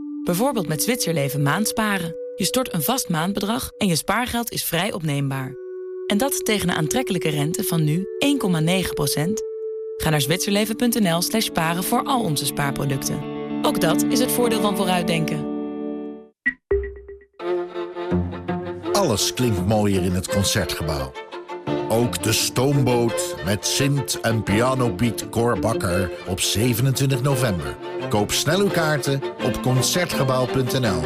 Speaker 23: Bijvoorbeeld met Zwitserleven maandsparen. Je stort een vast maandbedrag en je spaargeld is vrij opneembaar. En dat tegen een aantrekkelijke rente van nu 1,9%. Ga naar zwitserleven.nl slash sparen voor al onze spaarproducten. Ook dat is het voordeel van vooruitdenken.
Speaker 24: Alles klinkt mooier in het Concertgebouw. Ook de stoomboot met Sint en pianopiet Cor Bakker op 27 november. Koop snel uw kaarten op Concertgebouw.nl.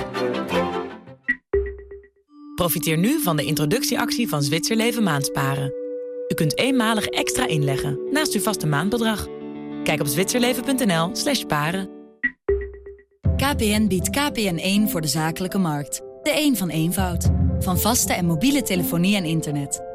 Speaker 23: Profiteer nu van de introductieactie van Zwitserleven Maandsparen. U kunt eenmalig extra inleggen naast uw vaste maandbedrag. Kijk op zwitserleven.nl slash paren.
Speaker 25: KPN biedt KPN1 voor de zakelijke markt. De een van eenvoud. Van vaste en mobiele telefonie en internet.